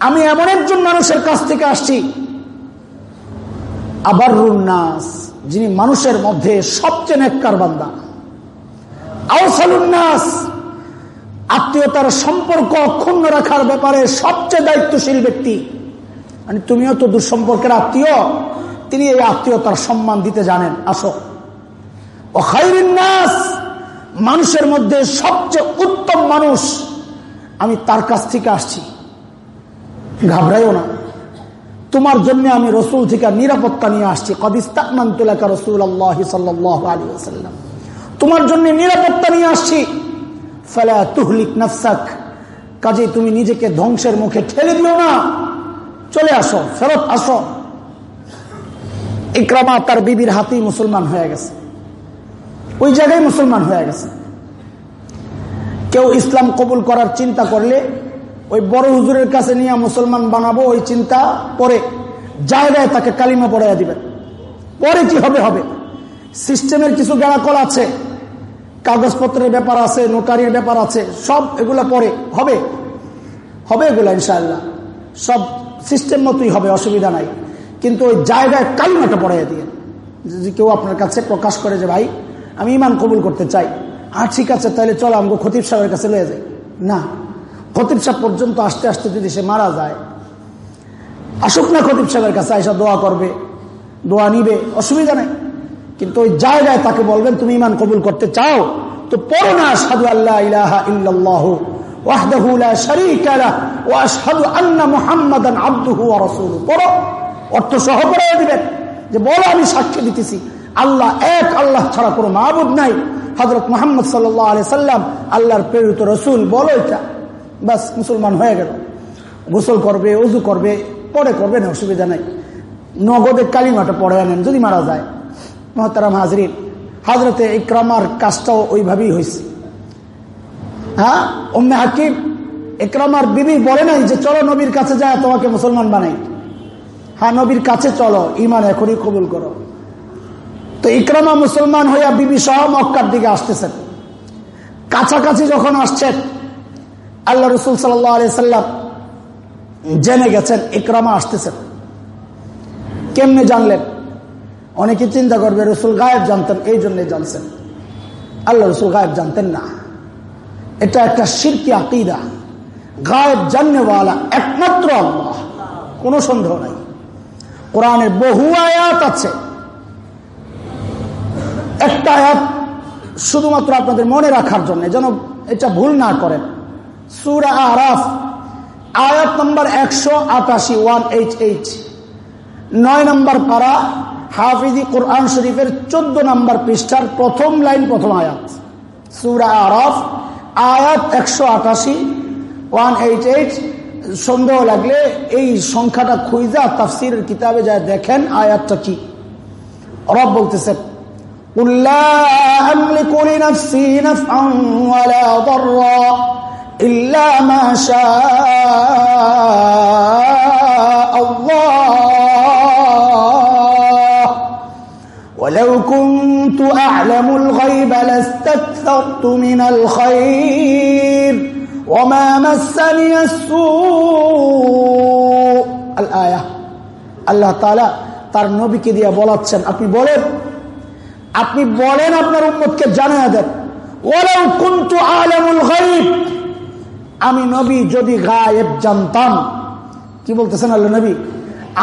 আমি এমন একজন মানুষের কাছ থেকে আসছি। আবার নাস, যিনি মানুষের মধ্যে সবচেয়ে নেককার বান্দা। আউসালুন্নাস আত্মীয়তার সম্পর্ক অক্ষুণ্ণ রাখার ব্যাপারে সবচেয়ে দায়িত্বশীল ব্যক্তি। মানে তুমিও তো দুঃসম্পর্কের আত্মীয়, তিনি এই আত্মীয়তার সম্মান দিতে জানেন। আসো। ও নাস, মানুষের মধ্যে সবচেয়ে উত্তম মানুষ আমি তার কাছ থেকে আসছি। ঘাবড়াইও না। তোমার জন্য আমি রসুল থেকে নিরাপত্তা নিয়ে আসছি। কদিস্তাকমান্তুলাকা রসুল আল্লাহ তোমার জন্য নিরাপত্তা নিয়ে আসছি। ফেলা তুহলিক নফসাক। কাজে তুমি নিজেকে ধ্বংসের মুখে ঠেলে দিও না। চলে আসো, ফেরত আসো। ইকরামা তার বিবির হাতেই মুসলমান হয়ে গেছে। ওই জায়গায় মুসলমান হয়ে গেছে। কেউ ইসলাম কবুল করার চিন্তা করলে ওই বড় হুজুরের কাছে নিয়ে মুসলমান বানাবো ওই চিন্তা পরে জায়গায় তাকে কালিমা পড়াইয়া দিবেন। পরে কি হবে হবে? সিস্টেমের কিছু গেড়াকল আছে, কাগজপত্রের ব্যাপার আছে, নোটারির ব্যাপার আছে, সব এগুলা পরে হবে? হবে এগুলা ইনশাল্লাহ সব সিস্টেম মতোই হবে, অসুবিধা নাই। কিন্তু ওই জায়গায় কালিমাটা পড়াইয়া দিয়ে, যদি কেউ আপনার কাছে প্রকাশ করে যে, ভাই, আমি ইমান কবুল করতে চাই। আর ঠিক আছে, তাহলে চলো আমাকে খতিব সাহেবের কাছে লয়ে যাই। না। খতিব পর্যন্ত আসতে আসতে যদি সে মারা যায়, আসুক না খতিব সাহেবের কাছে আইসা দোয়া করবে, দোয়া নিবে, অসুবিধা নেই। কিন্তু ওই জায়গায় তাকে বলবেন, তুমি ইমান কবুল করতে চাও, তো পড়ো না সাধু আল্লাহ ইলাহা সহ করে যে, বলো, আমি দিতেছি। আল্লাহ এক, আল্লাহ ছাড়া কোনো নাই। সাল্লাম, আল্লাহর প্রেরিত রসুল, বলো এটা। বাস মুসলমান হয়ে গেল। গোসল করবে উজু করবে, পরে করবে, না, অসুবিধা নাই। নগদে কালিমাটা পড়ে আনেন, যদি মারা যায়। মহতারাম হাজরিন, হাজরতে ইকরামার কাজটাও ওইভাবেই হয়েছে হ্যাঁ অম্মে হাকিম, ইকরামার বিবি বলে নাই যে, চলো নবীর কাছে যায়, তোমাকে মুসলমান বানাই। হ্যাঁ নবীর কাছে চলো ইমান এখনই কবুল করো। তো ইকরামা মুসলমান হইয়া বিবি সহ মক্কার দিকে আসতেছেন। কাছাকাছি যখন আসছেন আল্লাহ রসুল সাল্লাম জেনে গেছেন, ইকরামা আসতেছেন কেমনে জানলেন? অনেকে চিন্তা করবে, রসুল গায়েব জানতেন, এই জন্যে জানছেন। আল্লাহ রসুল গায়েব জানতেন না। এটা একটা শিরকি আকিদা। গায়েব জাননেওয়ালা একমাত্র আল্লাহ। কোনো সন্দেহ নাই। কোরআনে বহু আয়াত আছে। একটা আয়াত শুধুমাত্র আপনাদের মনে রাখার জন্য, যেন এটা ভুল না করেন। সুরা আরাফ, আয়াত নম্বর একশো আটাশি ওয়ান এইট এইট নয় নম্বর পারা, হাফিজি কোরআন শরীফের চোদ্দ নম্বর পৃষ্ঠার প্রথম লাইন, প্রথম আয়াত। সুরা আরাফ, আয়াত একশো আটাশি ওয়ান এইট এইট সন্দেহ লাগলে এই সংখ্যাটা খুঁজা তাফসির কিতাবে যায় দেখেন আয়াতটা কি। রব বলতেছে قل لا أملك لنفسي نفعا ولا ضرا إلا ما شاء الله ولو كنت أعلم الغيب لاستكثرت من الخير وما مسني السوء الآية الله تعالى তার নবীকে দিয়ে বলাচ্ছেন আপনি বলেন আপনি বলেন আপনার উম্মতকে জানিয়ে দেন ওরাও কুন্তু আলমুল গরিব আমি নবী যদি গায়েব জানতাম, কি বলতেছেন আল্লাহ নবী?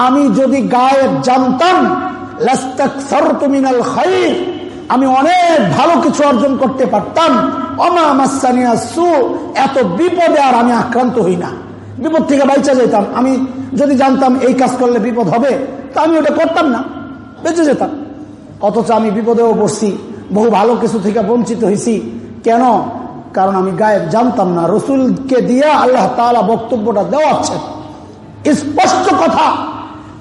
আমি যদি গায়েব জানতাম আমি অনেক ভালো কিছু অর্জন করতে পারতাম। এত বিপদে আর আমি আক্রান্ত হই না। বিপদ থেকে বাইচা যেতাম আমি যদি জানতাম এই কাজ করলে বিপদ হবে, তা আমি ওটা করতাম না, বেঁচে যেতাম। অথচ আমি বিপদেও পড়ছি, বহু ভালো কিছু থেকে বঞ্চিত হয়েছি কেন? কারণ আমি গায়েব, জানতাম না। রসুলকে দিয়ে আল্লাহ তালা বক্তব্যটা দেওয়াচ্ছেন। স্পষ্ট কথা।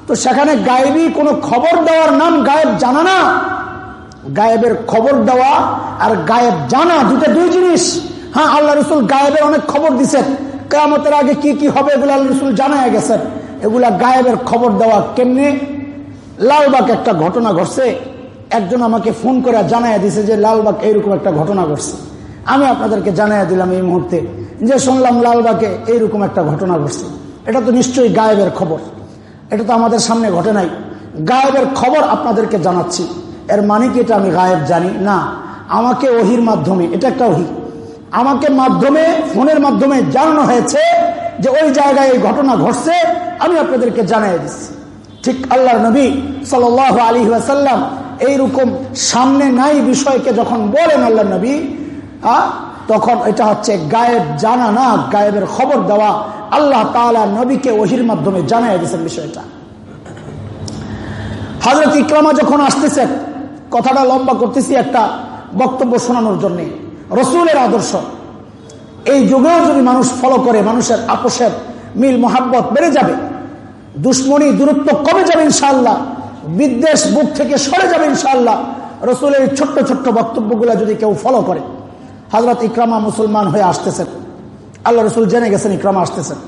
তো সেখানে গায়েবী কোনো খবর দেওয়ার নাম গায়েব জানা না? গায়েবের খবর দেওয়া আর গায়েব জানা দুটো দুই জিনিস। হ্যাঁ আল্লাহ রসুল গায়েবের অনেক খবর দিচ্ছেন কেমতের আগে কি কি হবে এগুলো আল্লাহ রসুল জানা গেছেন। এগুলা গায়েবের খবর দেওয়া কেমনে? লালবাগ একটা ঘটনা ঘটছে। একজন আমাকে ফোন করে জানাই দিছে যে লালবাগ এইরকম একটা ঘটনা ঘটছে। আমি আপনাদেরকে জানাই দিলাম এই মুহূর্তে যে শুনলাম লালবাগে এইরকম একটা ঘটনা ঘটছে। এটা তো নিশ্চয়ই গায়েবের খবর। এটা তো আমাদের সামনে ঘটে নাই। গায়েবের খবর আপনাদেরকে জানাচ্ছি। এর মানে কি এটা আমি গায়েব জানি? না। আমাকে ওহির মাধ্যমে, এটা একটা ওহি। আমাকে মাধ্যমে, ফোনের মাধ্যমে জানানো হয়েছে যে ওই জায়গায় এই ঘটনা ঘটছে। আমি আপনাদেরকে জানাই দিচ্ছি। ঠিক আল্লাহর নবী সাল আলী ওয়াসাল্লাম এইরকম সামনে নাই বিষয়কে যখন বলেন আল্লাহ নবী তখন এটা হচ্ছে গায়েব জানা না, গায়েবের খবর দেওয়া। আল্লাহ তালা নবীকে ওহির মাধ্যমে জানাই দিয়েছেন বিষয়টা। হজরত ইকরামা যখন আসতেছেন, কথাটা লম্বা করতেছি একটা বক্তব্য শোনানোর জন্য। রসুলের আদর্শ। এই যুগেও যদি মানুষ ফলো করে, মানুষের আপোষের মিল, মোহাব্বত বেড়ে যাবে, দুশ্মনী দূরত্ব কমে যাবে ইনশাল্লাহ বিদ্বেষ বুক থেকে সরে যাবে ইনশাল্লাহ রসুলের ছোট্ট ছোট্ট বক্তব্যগুলো যদি কেউ ফলো করে হজরত ইকরামা মুসলমান হয়ে আসতেছেন। আল্লাহ রসুল জেনে গেছেন ইকরামা আসতেছেন।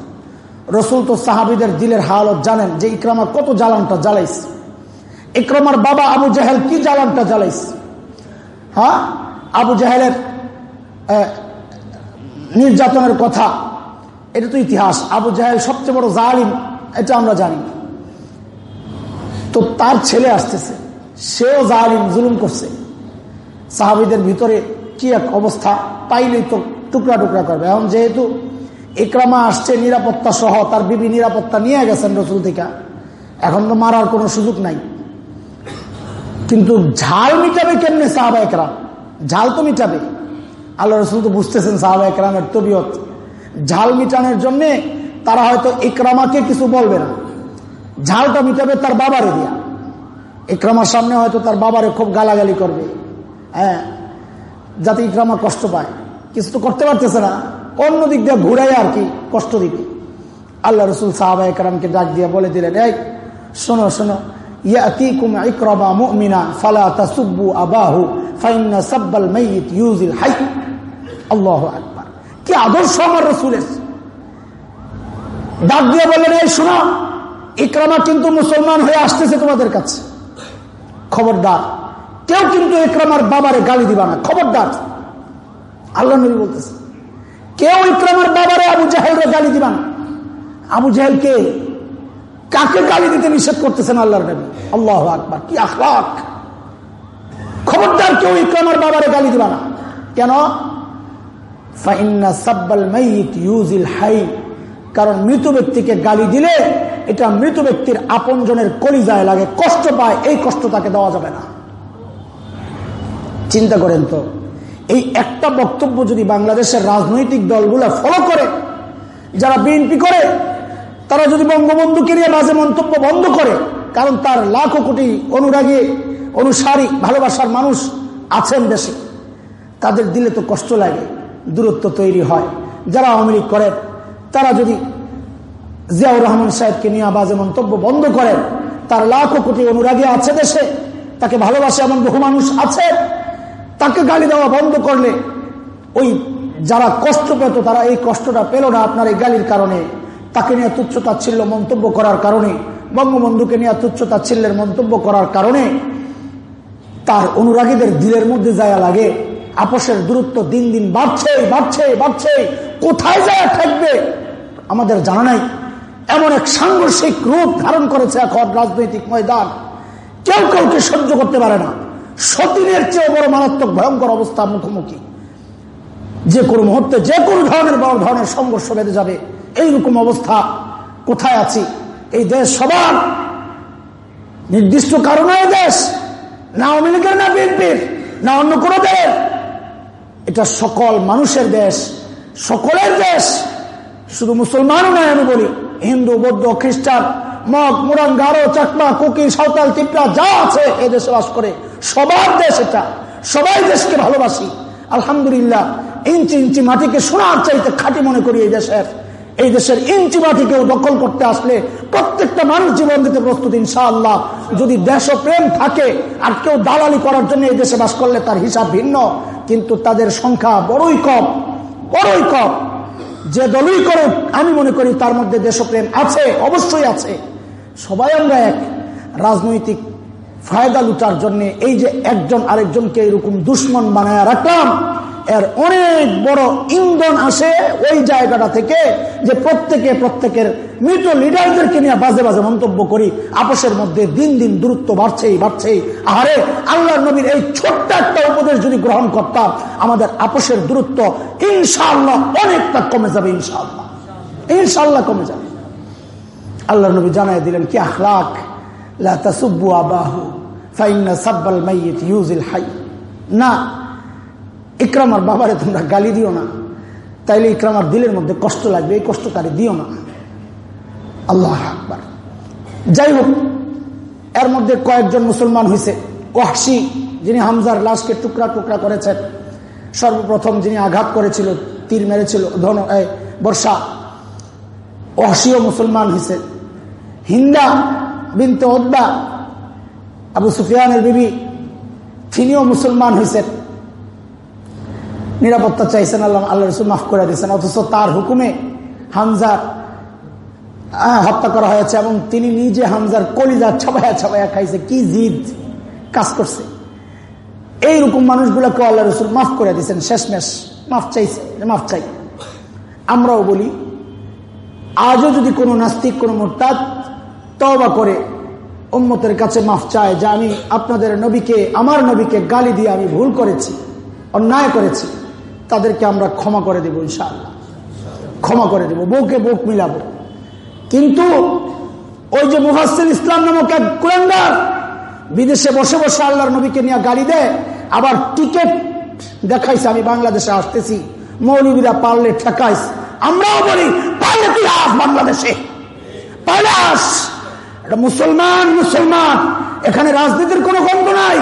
রসুল তো সাহাবিদের দিলের হালত জানেন যে ইকরামা কত জ্বালানটা জ্বালাইস। ইকরামার বাবা আবু জাহেল কি জ্বালানটা জ্বালাইস? হ্যাঁ? আবু জাহেলের নির্যাতনের কথা। এটা তো ইতিহাস। আবু জাহেল সবচেয়ে বড় জালিম, এটা আমরা জানি। তো তার ছেলে আসতেছে। সেও জালিম, জুলুম করছে। সাহাবিদের ভিতরে কি এক অবস্থা? পাইলেই তো টুকরা টুকরা করবে। এখন যেহেতু ইকরামা আসছে, নিরাপত্তা সহ তার বিবি নিরাপত্তা নিয়ে গেছেন রসুল থেকে। এখন তো মারার কোনো সুযোগ নাই। কিন্তু ঝাল মিটাবে কেমনে সাহাবা একরাম ঝাল তো মিটাবে। আল্লাহ রসুল তো বুঝতেছেন সাহাবা একরামের তবিয়ত। ঝাল মিটানোর জন্য তারা হয়তো ইকরামাকে কিছু বলবে না। ঝালটা মিটাবে তার বাবারে দিয়া। ইকরামার সামনে হয়তো তার বাবারে খুব গালাগালি করবে। হ্যাঁ যাতে ইকরামা কষ্ট পায়। কিছু তো করতে পারতেছে না। অন্য দিক দিয়ে ঘুরাই আর কি কষ্ট দিবে। আল্লাহ রসুল সাহাবা একরামকে ডাক দিয়ে বলে দিলেন, এই, শোনো শোনো। কি ডাক এই কিন্তু মুসলমান হয়ে আসতেছে তোমাদের কাছে। খবরদার কেউ কিন্তু ইকরামার বাবারে গালি দিবা না। খবরদার। আল্লাহ নবী বলতেছে, কেউ ইকরামার বাবারে আবু জাহেলরে গালি দিবা না। আবু জাহেল কে? কাকে গালি দিতে নিষেধ করতেছেন আল্লাহর নবী? আল্লাহ আকবার, কি আখলাক! খবরদার, কেউ ইকরামার বাবারে গালি দিবা না। কেন? কারণ মৃত ব্যক্তিকে গালি দিলে এটা মৃত ব্যক্তির আপনজনের কলিজায় লাগে। কষ্ট পায়, এই কষ্ট তাকে দেওয়া যাবে না। চিন্তা করেন তো। এই একটা বক্তব্য যদি বাংলাদেশের রাজনৈতিক দলগুলো ফলো করে, যারা বিএনপি করে, তারা যদি বঙ্গবন্ধুকে নিয়ে বাজে মন্তব্য বন্ধ করে, কারণ তার লাখো কোটি অনুরাগী, অনুসারী, ভালোবাসার মানুষ আছেন দেশে, তাদের দিলে তো কষ্ট লাগে, দূরত্ব তৈরি হয়। যারা আওয়ামী লীগ করেন, তারা যদি জিয়াউর রহমান সাহেবকে নিয়ে বাজে মন্তব্য বন্ধ করেন, তার লাখো কোটি অনুরাগী আছে দেশে, তাকে ভালোবাসে এমন বহু মানুষ আছে তাকে গালি দেওয়া বন্ধ করলে, ওই যারা কষ্ট পেত, তারা এই কষ্টটা পেল না আপনার এই গালির কারণে। তাকে নিয়ে তুচ্ছ তাচ্ছিল্য মন্তব্য করার কারণে, বঙ্গবন্ধুকে নিয়ে তুচ্ছ তাচ্ছিল্যের মন্তব্য করার কারণে তার অনুরাগীদের দিলের মধ্যে যায় লাগে। আপোষের দূরত্ব দিন দিন বাড়ছে বাড়ছে বাড়ছে। কোথায় যায় থাকবে? আমাদের জানা নাই। এমন এক সাংঘর্ষিক রূপ ধারণ করেছে এখন রাজনৈতিক ময়দান। কেউ কাউকে সহ্য করতে পারে না। সতীনের চেয়ে বড় মারাত্মক ভয়ঙ্কর অবস্থা মুখোমুখি। যে কোনো মুহূর্তে যে কোনো ধরনের বড় ধরনের সংঘর্ষ বেঁধে যাবে। এইরকম অবস্থা কোথায় আছি? এই দেশ সবার নির্দিষ্ট কারণে দেশ। না আওয়ামী লীগের, না বিএনপির, না অন্য কোন দেশ। এটা সকল মানুষের দেশ, সকলের দেশ। শুধু মুসলমানও নয় আমি বলি, হিন্দু, বৌদ্ধ, খ্রিস্টান, মগ মুরাং গারো চাকমা কুকি সাঁওতাল তিপড়া যা আছে এ দেশে বাস করে। সবার দেশ এটা। সবাই দেশকে ভালোবাসি। আলহামদুলিল্লাহ, ইঞ্চি ইঞ্চি মাটিকে সোনার চাইতে খাঁটি মনে করি এই দেশের। এই দেশের ইঞ্চি মাটিকেও দখল করতে আসলে প্রত্যেকটা মানুষ জীবন দিতে প্রস্তুত, ইনশাআল্লাহ। যদি দেশপ্রেম থাকে, আর কেউ দালালি করার জন্য এই দেশে বাস করলে তার হিসাব ভিন্ন। কিন্তু তাদের সংখ্যা বড়ই কম বড়ই কম। যে দলই করুক, আমি মনে করি তার মধ্যে দেশপ্রেম আছে, অবশ্যই আছে। সবাই আমরা এক। রাজনৈতিক ফায়দা লুটার জন্য এই যে একজন আরেকজনকে এরকম দুশ্মন বানায় রাখলাম, এর অনেক বড় ইন্ধন আসে ওই জায়গাটা থেকে যে প্রত্যেকে প্রত্যেকের মৃত লিডারদেরকে নিয়ে বাজে বাজে মন্তব্য করি। আপসের মধ্যে দিন দিন দূরত্ব বাড়ছেই বাড়ছেই। আরে আল্লাহ নবীর এই ছোট্ট একটা উপদেশ যদি গ্রহণ করতাম, আমাদের আপসের দূরত্ব ইনশাআল্লাহ অনেকটা কমে যাবে, ইনশাআল্লাহ। ইনশাল্লাহ কমে যাবে। আল্লাহ নবী জানাই দিলেন, কি আখলাক লা তাসুব্বু আবাহু, ফাইন্না সাব্বাল মাইয়িত ইউজিল হাই। না ইকরামার বাবারে তোমরা গালি দিও না। তাইলে ইকরামার দিলের মধ্যে কষ্ট লাগবে, এই কষ্ট তারে দিও না। আল্লাহ আকবার। যাই হোক এর মধ্যে কয়েকজন মুসলমান হয়েছে ওয়াহসি যিনি হামজার লাশকে টুকরা টুকরা করেছেন। সর্বপ্রথম যিনি আঘাত করেছিল, তীর মেরেছিল, ধন বর্ষা। ওয়াহসিও মুসলমান হয়েছে হিন্দা বিনতে ওদ্দা আবু সুফিয়ানের বিবি, তিনিও মুসলমান হয়েছেন নিরাপত্তা চাইছেন আল্লাহ আল্লাহ রসুল মাফ করে দিয়েছেন, অথচ তার হুকুমে হামজার হত্যা করা হয়েছে এবং তিনি নিজে হামজার কলিজা ছাপায়া ছাপায়া খাইছে, কি জিদ কাজ করছে। এইরকম মানুষগুলোকে আল্লাহ রসুল মাফ করে দিয়েছেন, শেষমেশ। মাফ চাইছে মাফ চাই। আমরাও বলি, আজও যদি কোনো নাস্তিক, কোনো মোরতাদ তবা করে, উম্মতের কাছে মাফ চায় যে আমি আপনাদের নবীকে, আমার নবীকে গালি দিয়ে আমি ভুল করেছি, অন্যায় করেছি, তাদেরকে আমরা ক্ষমা করে দেব ইনশাআল্লাহ। ক্ষমা করে দেব, বউকে বুক মিলাব। কিন্তু ওই যে মুহাসির ইসলাম নামক এক কুলেন্ডার বিদেশে বসে বসে আল্লাহর নবীকে নিয়ে গালি দেয়, আবার টিকিট দেখাইছে, আমি বাংলাদেশে আসতেছি, মৌলবীরা পারলে ঠেকাইস আমরাও বলি, পারলে তুই আস বাংলাদেশে। পারলে আস। এটা মুসলমান মুসলমান। এখানে রাজনীতির কোনো গন্ধ নাই।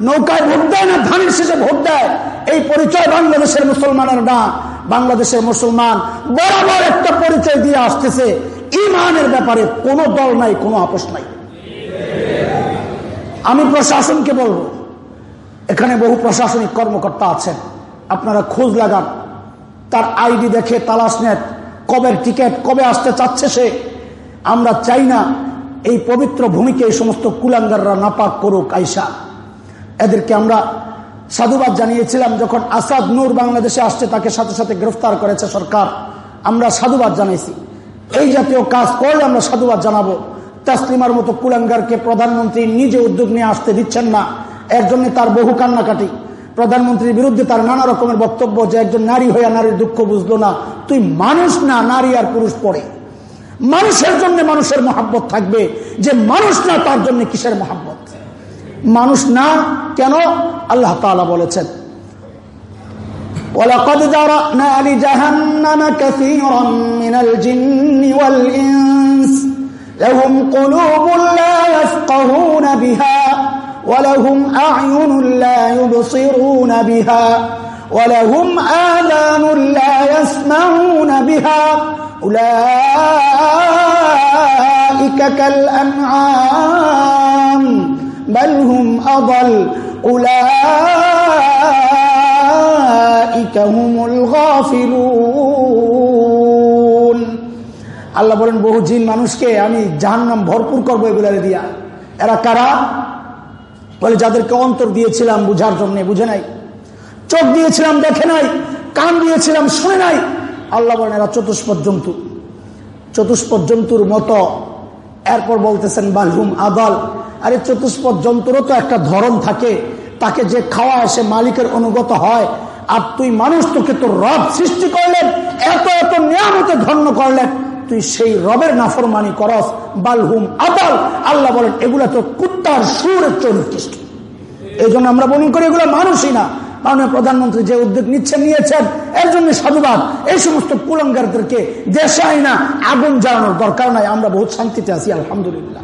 নৌকায় ভোট দেয় না, ধানের শেষে ভোট দেয়। এই পরিচয় বাংলাদেশের মুসলমানের না। বাংলাদেশের মুসলমান বরাবর একটা পরিচয় দিয়ে আসতেছে। ইমানের ব্যাপারে কোনো দল নাই, কোনো আপোষ নাই। আমি প্রশাসনকে বলব, এখানে বহু প্রশাসনিক কর্মকর্তা আছেন। আপনারা খোঁজ লাগান। তার আইডি দেখে তালাশ নেট কবে টিকিট, কবে আসতে চাচ্ছে সে? আমরা চাই না এই পবিত্র ভূমিকে এই সমস্ত কুলাঙ্গাররা নাপাক করুক আইসা এদেরকে আমরা সাধুবাদ জানিয়েছিলাম, যখন আসাদ নূর বাংলাদেশে আসছে, তাকে সাথে সাথে গ্রেফতার করেছে সরকার। আমরা সাধুবাদ জানাইছি। এই জাতীয় কাজ করলে আমরা সাধুবাদ জানাব? তাসলিমার মতো কুলাঙ্গারকে প্রধানমন্ত্রী নিজে উদ্যোগ নিয়ে আসতে দিচ্ছেন না। এর জন্য তার বহু কান্নাকাটি। প্রধানমন্ত্রীর বিরুদ্ধে তার নানা রকমের বক্তব্য যে একজন নারী হইয়া নারীর দুঃখ বুঝলো না। তুই মানুষ না, নারী আর পুরুষ পড়ে। মানুষের জন্য মানুষের মহাব্বত থাকবে যে মানুষ না তার জন্য কিসের মহাব্বত মানুষ না কেন আল্লাহ তালা বলেছেন ولقد ذرأنا لجهنم كثيرا من الجن والإنس لهم قلوب لا يفقهون بها ولهم أعين لا يبصرون بها ولهم آذان لا يسمعون بها أولئك كالأنعام بل هم أضل أولئك هم الغافلون আল্লাহ বলেন বহু জিন মানুষকে আমি জাহান্নাম ভরপুর করবো এগুলারে দিয়া এরা কারা বলে যাদেরকে অন্তর দিয়েছিলাম বুঝার জন্য বুঝে নাই চোখ দিয়েছিলাম দেখে নাই কান দিয়েছিলাম শুনে নাই আল্লাহ বলেন, এরা চতুষ্পদ জন্তু চতুষ্পদ জন্তুর মতো। এরপর বলতেছেন, বালহুম আদাল। আরে চতুষ্পদ যন্ত্রও তো একটা ধরন থাকে। তাকে যে খাওয়া সে মালিকের অনুগত হয়। আর তুই মানুষ, তোকে তোর রব সৃষ্টি করলেন, এত এত নিয়ামতে ধন্য করলেন। তুই সেই রবের নাফরমানি করস, বালহুম আদাল। আল্লাহ বলেন, এগুলা তো কুত্তার সুরের চরিত্রিষ্ট এই জন্য আমরা মনে করি, এগুলো মানুষই না। মাননীয় প্রধানমন্ত্রী যে উদ্যোগ নিচ্ছেন, নিয়েছেন, এর জন্য সাধুবাদ। এই সমস্ত কুলঙ্গারদেরকে দেশে না আগুন জ্বালানোর দরকার নাই, আমরা বহুত শান্তিতে আছি, আলহামদুলিল্লাহ।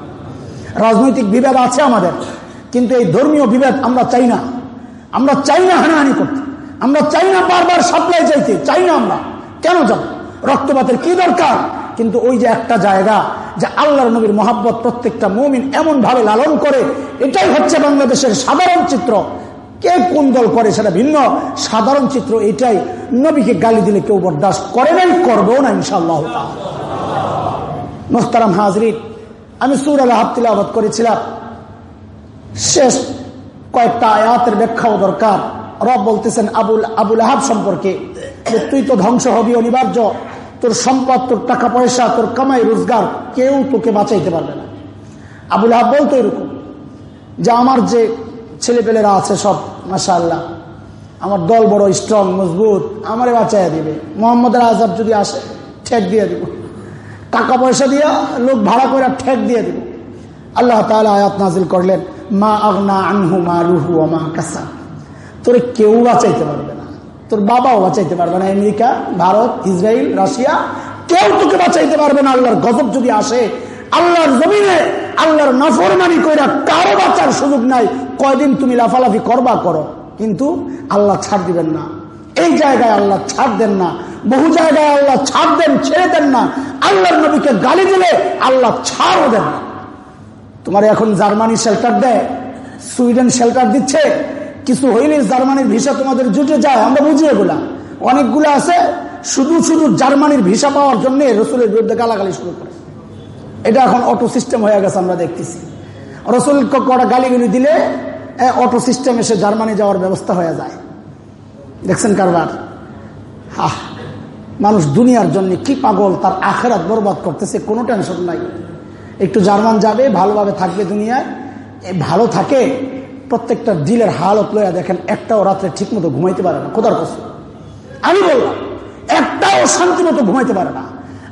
রাজনৈতিক বিভেদ আছে আমাদের, কিন্তু এই ধর্মীয় বিভেদ আমরা চাই না। আমরা চাই না হানাহানি করতে। আমরা চাই না বারবার সাপ্লাই চাইতে। চাই না আমরা। কেন যাব রক্তপাতের কি দরকার? কিন্তু ওই যে একটা জায়গা যে আল্লাহর নবীর মহাব্বত প্রত্যেকটা মমিন এমন ভাবে লালন করে, এটাই হচ্ছে বাংলাদেশের সাধারণ চিত্র। কে কোন দল করে সেটা ভিন্ন। সাধারণ চিত্র এটাই। নবীকে গালি দিলে কেউ বরদাস্ত করে নাই, করবেও না ইনশাল্লাহ মোস্তারাম হাজরিন, আমি সুর আল্লাহ তিলাবাদ করেছিলাম। শেষ কয়েকটা আয়াতের ব্যাখ্যাও দরকার। রব বলতেছেন, আবুল আবুল আহাব সম্পর্কে। যে তুই তো ধ্বংস হবি অনিবার্য। তোর সম্পদ, তোর টাকা পয়সা, তোর কামাই, রোজগার কেউ তোকে বাঁচাইতে পারবে না। আবুল আহাব বলতো এরকম, যে আমার যে ছেলেপেলেরা আছে সব মাসা আল্লাহ আমার দল বড় স্ট্রং মজবুত, আমারে বাঁচাইয়া দিবে। মোহাম্মদের আজাব যদি আসে, ঠেক দিয়ে দিব। টাকা পয়সা দিয়া লোক ভাড়া করে ঠেক দিয়ে দিব। আল্লাহ আয়াত নাজিল করলেন, মা আগনা আনহু মা রুহু মা কাসা তোরে কেউ বাঁচাইতে পারবে না। তোর বাবাও বাঁচাইতে পারবে না। আমেরিকা, ভারত ইসরায়েল রাশিয়া, কেউ তোকে বাঁচাইতে পারবে না। আল্লাহর গজব যদি আসে আল্লাহর জমিনে আল্লাহর নফরমানি কইরা কারও বাঁচার সুযোগ নাই। কয়দিন তুমি লাফালাফি করবা করো, কিন্তু আল্লাহ ছাড় দিবেন না। এই জায়গায় আল্লাহ ছাড় দেন না। বহু জায়গায় আল্লাহ ছাড় দেন, ছেড়ে দেন না। আল্লাহর নবীকে গালি দিলে আল্লাহ ছাড়ও দেন না। তোমার এখন জার্মানি শেল্টার দেয়, সুইডেন শেল্টার দিচ্ছে। কিছু হইলে জার্মানির ভিসা তোমাদের জুটে যায়, আমরা বুঝি এগুলা। অনেকগুলো আছে, শুধু শুধু জার্মানির ভিসা পাওয়ার জন্য রসুলের বিরুদ্ধে গালাগালি শুরু করে। এটা এখন অটো সিস্টেম হয়ে গেছে আমরা দেখতেছি। রসুল কটা গালিগুলি দিলে অটো সিস্টেম এসে জার্মানি যাওয়ার ব্যবস্থা হয়ে যায়। দেখছেন কারবার? হাহ মানুষ দুনিয়ার জন্য কি পাগল, তার আখেরাত বরবাদ করতেছে, কোনো টেনশন নাই। একটু জার্মান যাবে, ভালোভাবে থাকবে দুনিয়ায়। ভালো থাকে, প্রত্যেকটা ডিলের হালত লইয়া দেখেন, একটাও রাত্রে ঠিক মতো ঘুমাইতে পারে না। কোথার কষ্ট আমি বললাম, একটাও শান্তি মতো ঘুমাইতে পারে না।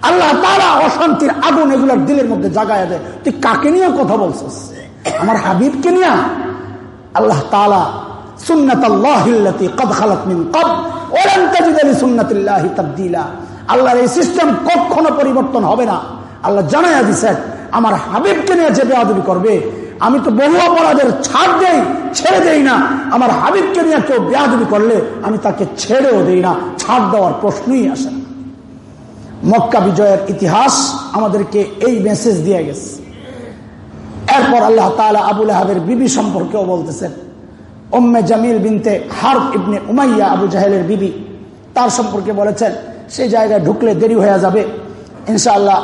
আল্লাহ তারা অশান্তির আগুন এগুলোর দিলের মধ্যে জাগায় দেয়। তুই কাকে নিয়ে কথা বলছিস? আমার হাবিবকে নিয়ে? আল্লাহ তালা এই সিস্টেম পরিবর্তন হবে না। আল্লাহ আমার হাবিবকে নিয়ে যে বেয়াদবি করবে, আমি তো বহু অপরাধের ছাড় দেই, ছেড়ে দেই না। আমার হাবিবকে নিয়ে কেউ বেয়াদবি করলে আমি তাকে ছেড়েও দেই না। ছাড় দেওয়ার প্রশ্নই আসে না। মক্কা বিজয়ের ইতিহাস আমাদেরকে এই মেসেজ দিয়ে গেছে। এরপর আল্লাহ তালা আবুল আহাবের বিবি সম্পর্কেও বলতেছেন Umm Jamil bint Harb ibn Umayya Abu জাহেলের বিবি, তার সম্পর্কে বলেছেন সেই জায়গায় ঢুকলে দেরি হয়ে যাবে। ইনশাআল্লাহ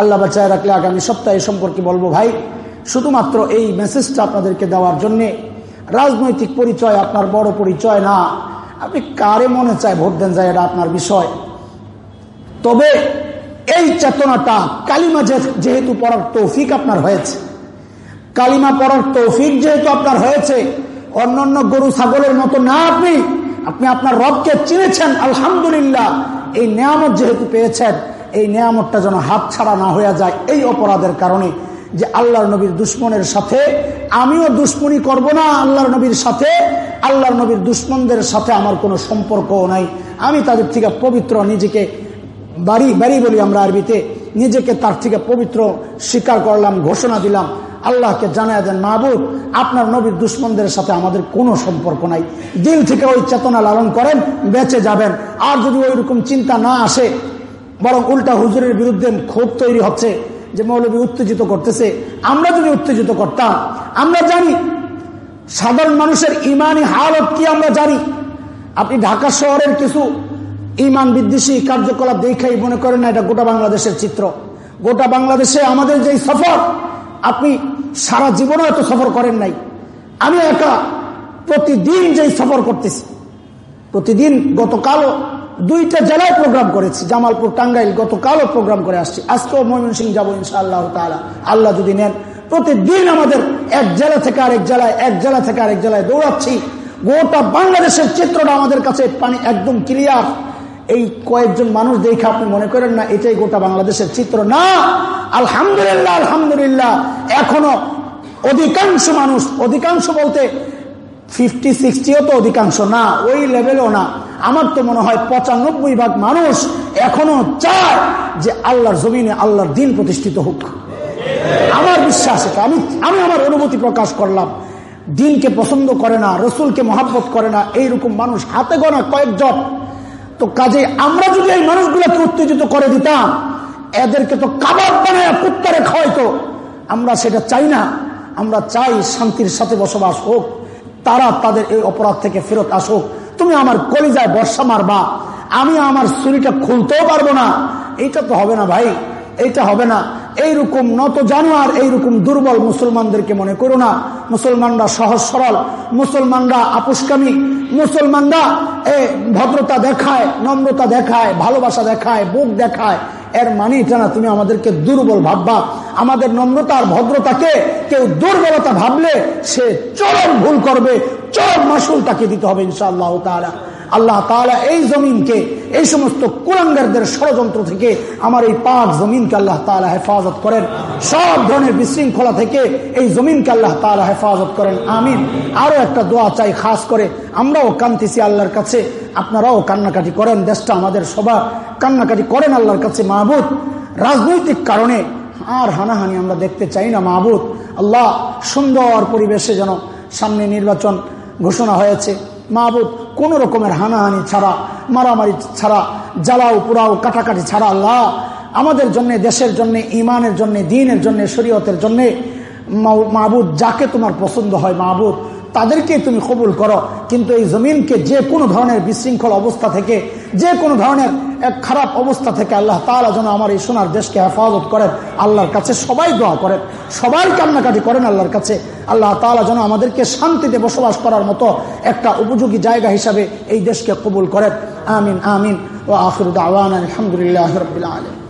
আল্লাহ বাচ্চায় রাখলে আগামী সপ্তাহে সম্পর্কে বলব ভাই, শুধুমাত্র এই মেসেজটা আপনাদেরকে দেওয়ার জন্যে রাজনৈতিক পরিচয় আপনার বড় পরিচয় না। আপনি কারে মনে চায় ভোট দেন যায় এটা আপনার বিষয়। তবে এই চেতনাটা কালিমা যেহেতু পড়ার তৌফিক আপনার হয়েছে, কালিমা পড়ার তৌফিক যেহেতু আপনার হয়েছে, অন্যান্য গরু ছাগলের মতো না আপনি আপনি আপনার রবকে চিনেছেন, আলহামদুলিল্লাহ, এই নিয়ামত যেহেতু পেয়েছেন, এই নিয়ামতটা যেন হাত ছাড়া না হয়ে যায়, এই অপরাধের কারণে যে আল্লাহর নবীর দুশ্মনের সাথে, আমিও দুশ্মনী করব না আল্লাহর নবীর সাথে, আল্লাহর নবীর দুশ্মনদের সাথে আমার কোনো সম্পর্কও নাই। আমি তাদের থেকে পবিত্র নিজেকে বাড়ি বাড়ি বলি আমরা আরবিতে। নিজেকে তার থেকে পবিত্র স্বীকার করলাম, ঘোষণা দিলাম। আল্লাহকে জানায় দেন মাহবুব আপনার নবীর দুশ্মনদের সাথে আমাদের কোনো সম্পর্ক নাই। দিল থেকে ওই চেতনা লালন করেন, বেঁচে যাবেন। আর যদি ওই রকম চিন্তা না আসে, বরং উল্টা হুজুরের বিরুদ্ধে ক্ষোভ তৈরি হচ্ছে, যে মৌলবী উত্তেজিত করতেছে। আমরা যদি উত্তেজিত করতাম, আমরা জানি, সাধারণ মানুষের ইমানি হালত কি আমরা জানি। আপনি ঢাকা শহরের কিছু ইমান বিদ্বেষী কার্যকলাপ দেখাই মনে করেন না, এটা গোটা বাংলাদেশের চিত্র। গোটা বাংলাদেশে আমাদের যেই সফর, আপনি সারা জীবনও এত সফর করেন নাই। আমি একা প্রতিদিন যেই সফর করতেছি, প্রতিদিন গতকালও দুইটা জেলায় প্রোগ্রাম করেছি, জামালপুর, টাঙ্গাইল, গতকালও প্রোগ্রাম করে আসছি। আজকেও ময়মনসিং যাব ইনশাআল্লাহ তালা আল্লাহ যদি নেন, প্রতিদিন আমাদের এক জেলা থেকে আরেক জেলায়, এক জেলা থেকে আরেক জেলায় দৌড়াচ্ছি। গোটা বাংলাদেশের চিত্রটা আমাদের কাছে পানি একদম ক্লিয়ার এই কয়েকজন মানুষ দেখে আপনি মনে করেন না, এটাই গোটা বাংলাদেশের চিত্র। না! আলহামদুলিল্লাহ আলহামদুলিল্লাহ, এখনও অধিকাংশ মানুষ, অধিকাংশ বলতে ফিফটি সিক্সটিও তো অধিকাংশ না, ওই লেভেলও না। আমার তো মনে হয় পঁচানব্বই ভাগ মানুষ এখনও চায় যে আল্লাহর জমিনে আল্লাহর দিন প্রতিষ্ঠিত হোক। আমার বিশ্বাস এটা। আমি আমি আমার অনুভূতি প্রকাশ করলাম। দিনকে পছন্দ করে না, রসুলকে মহাব্বত করে না, এইরকম মানুষ হাতে গোনা কয়েকজন তো কাজে আমরা যদি এই মানুষগুলোকে উত্তেজিত করে দিতাম, এদেরকে তো কাবাব বানায় কুত্তারে খাওয়াইতো। আমরা সেটা চাই না। আমরা চাই শান্তির সাথে বসবাস হোক, তারা তাদের এই অপরাধ থেকে ফেরত আসুক। তুমি আমার কলিজায় বর্ষা মারবা, আমি আমার ছুরিটা খুলতেও পারব না। এইটা তো হবে না ভাই, এইটা হবে না। এইরকম নত জানোয়ার, এইরকম দুর্বল মুসলমানদেরকে মনে করো না। মুসলমানরা সহজ সরল, মুসলমানরা আপুষ্কামী, মুসলমানরা, এ, ভদ্রতা দেখায়, নম্রতা দেখায়, ভালোবাসা দেখায়, বুক দেখায়। এর মানে এটা না, তুমি আমাদেরকে দুর্বল ভাববা। আমাদের নম্রতা আর ভদ্রতাকে কেউ দুর্বলতা ভাবলে সে চরম ভুল করবে, চরম মাসুল তাকে দিতে হবে ইনশাআল্লাহ তালা আল্লাহ তালা এই জমিনকে, এই সমস্ত কুলাঙ্গারদের ষড়যন্ত্র থেকে, আমার এই পাক জমিনকে আল্লাহ তালা হেফাজত করেন। সব ধরনের বিশৃঙ্খলা থেকে এই জমিনকে আল্লাহ তালা হেফাজত করেন। আমিন। আরও একটা দোয়া চাই খাস করে, আমরাও কান্তিছি আল্লাহর কাছে। আপনারাও কান্নাকাটি করেন, দেশটা আমাদের সবার। কান্নাকাটি করেন আল্লাহর কাছে মাহবুদ। রাজনৈতিক কারণে আর হানাহানি আমরা দেখতে চাই না মাহবুদ। আল্লাহ সুন্দর পরিবেশে যেন সামনে নির্বাচন ঘোষণা হয়েছে। মাহবুদ কোন রকমের হানাহানি ছাড়া, মারামারি ছাড়া, জ্বালাও পুরাও কাটাকাটি ছাড়া আল্লাহ আমাদের জন্য, দেশের জন্য ইমানের জন্য, দিনের জন্য, শরীয়তের জন্য মাহবুদ যাকে তোমার পছন্দ হয়, মাহবুদ তাদেরকে তুমি কবুল করো। কিন্তু এই জমিনকে যে কোনো ধরনের বিশৃঙ্খল অবস্থা থেকে, যে কোনো ধরনের এক খারাপ অবস্থা থেকে আল্লাহ তালা যেন আমার এই সোনার দেশকে হেফাজত করেন, আল্লাহর কাছে সবাই দোয়া করেন। সবাই কান্নাকাটি করেন আল্লাহর কাছে। আল্লাহ তালা যেন আমাদেরকে শান্তিতে বসবাস করার মতো একটা উপযোগী জায়গা হিসাবে এই দেশকে কবুল করেন। আমিন আমিন। ও আফরুদ আওয়ান আলহামদুলিল্লাহ রবিল আলম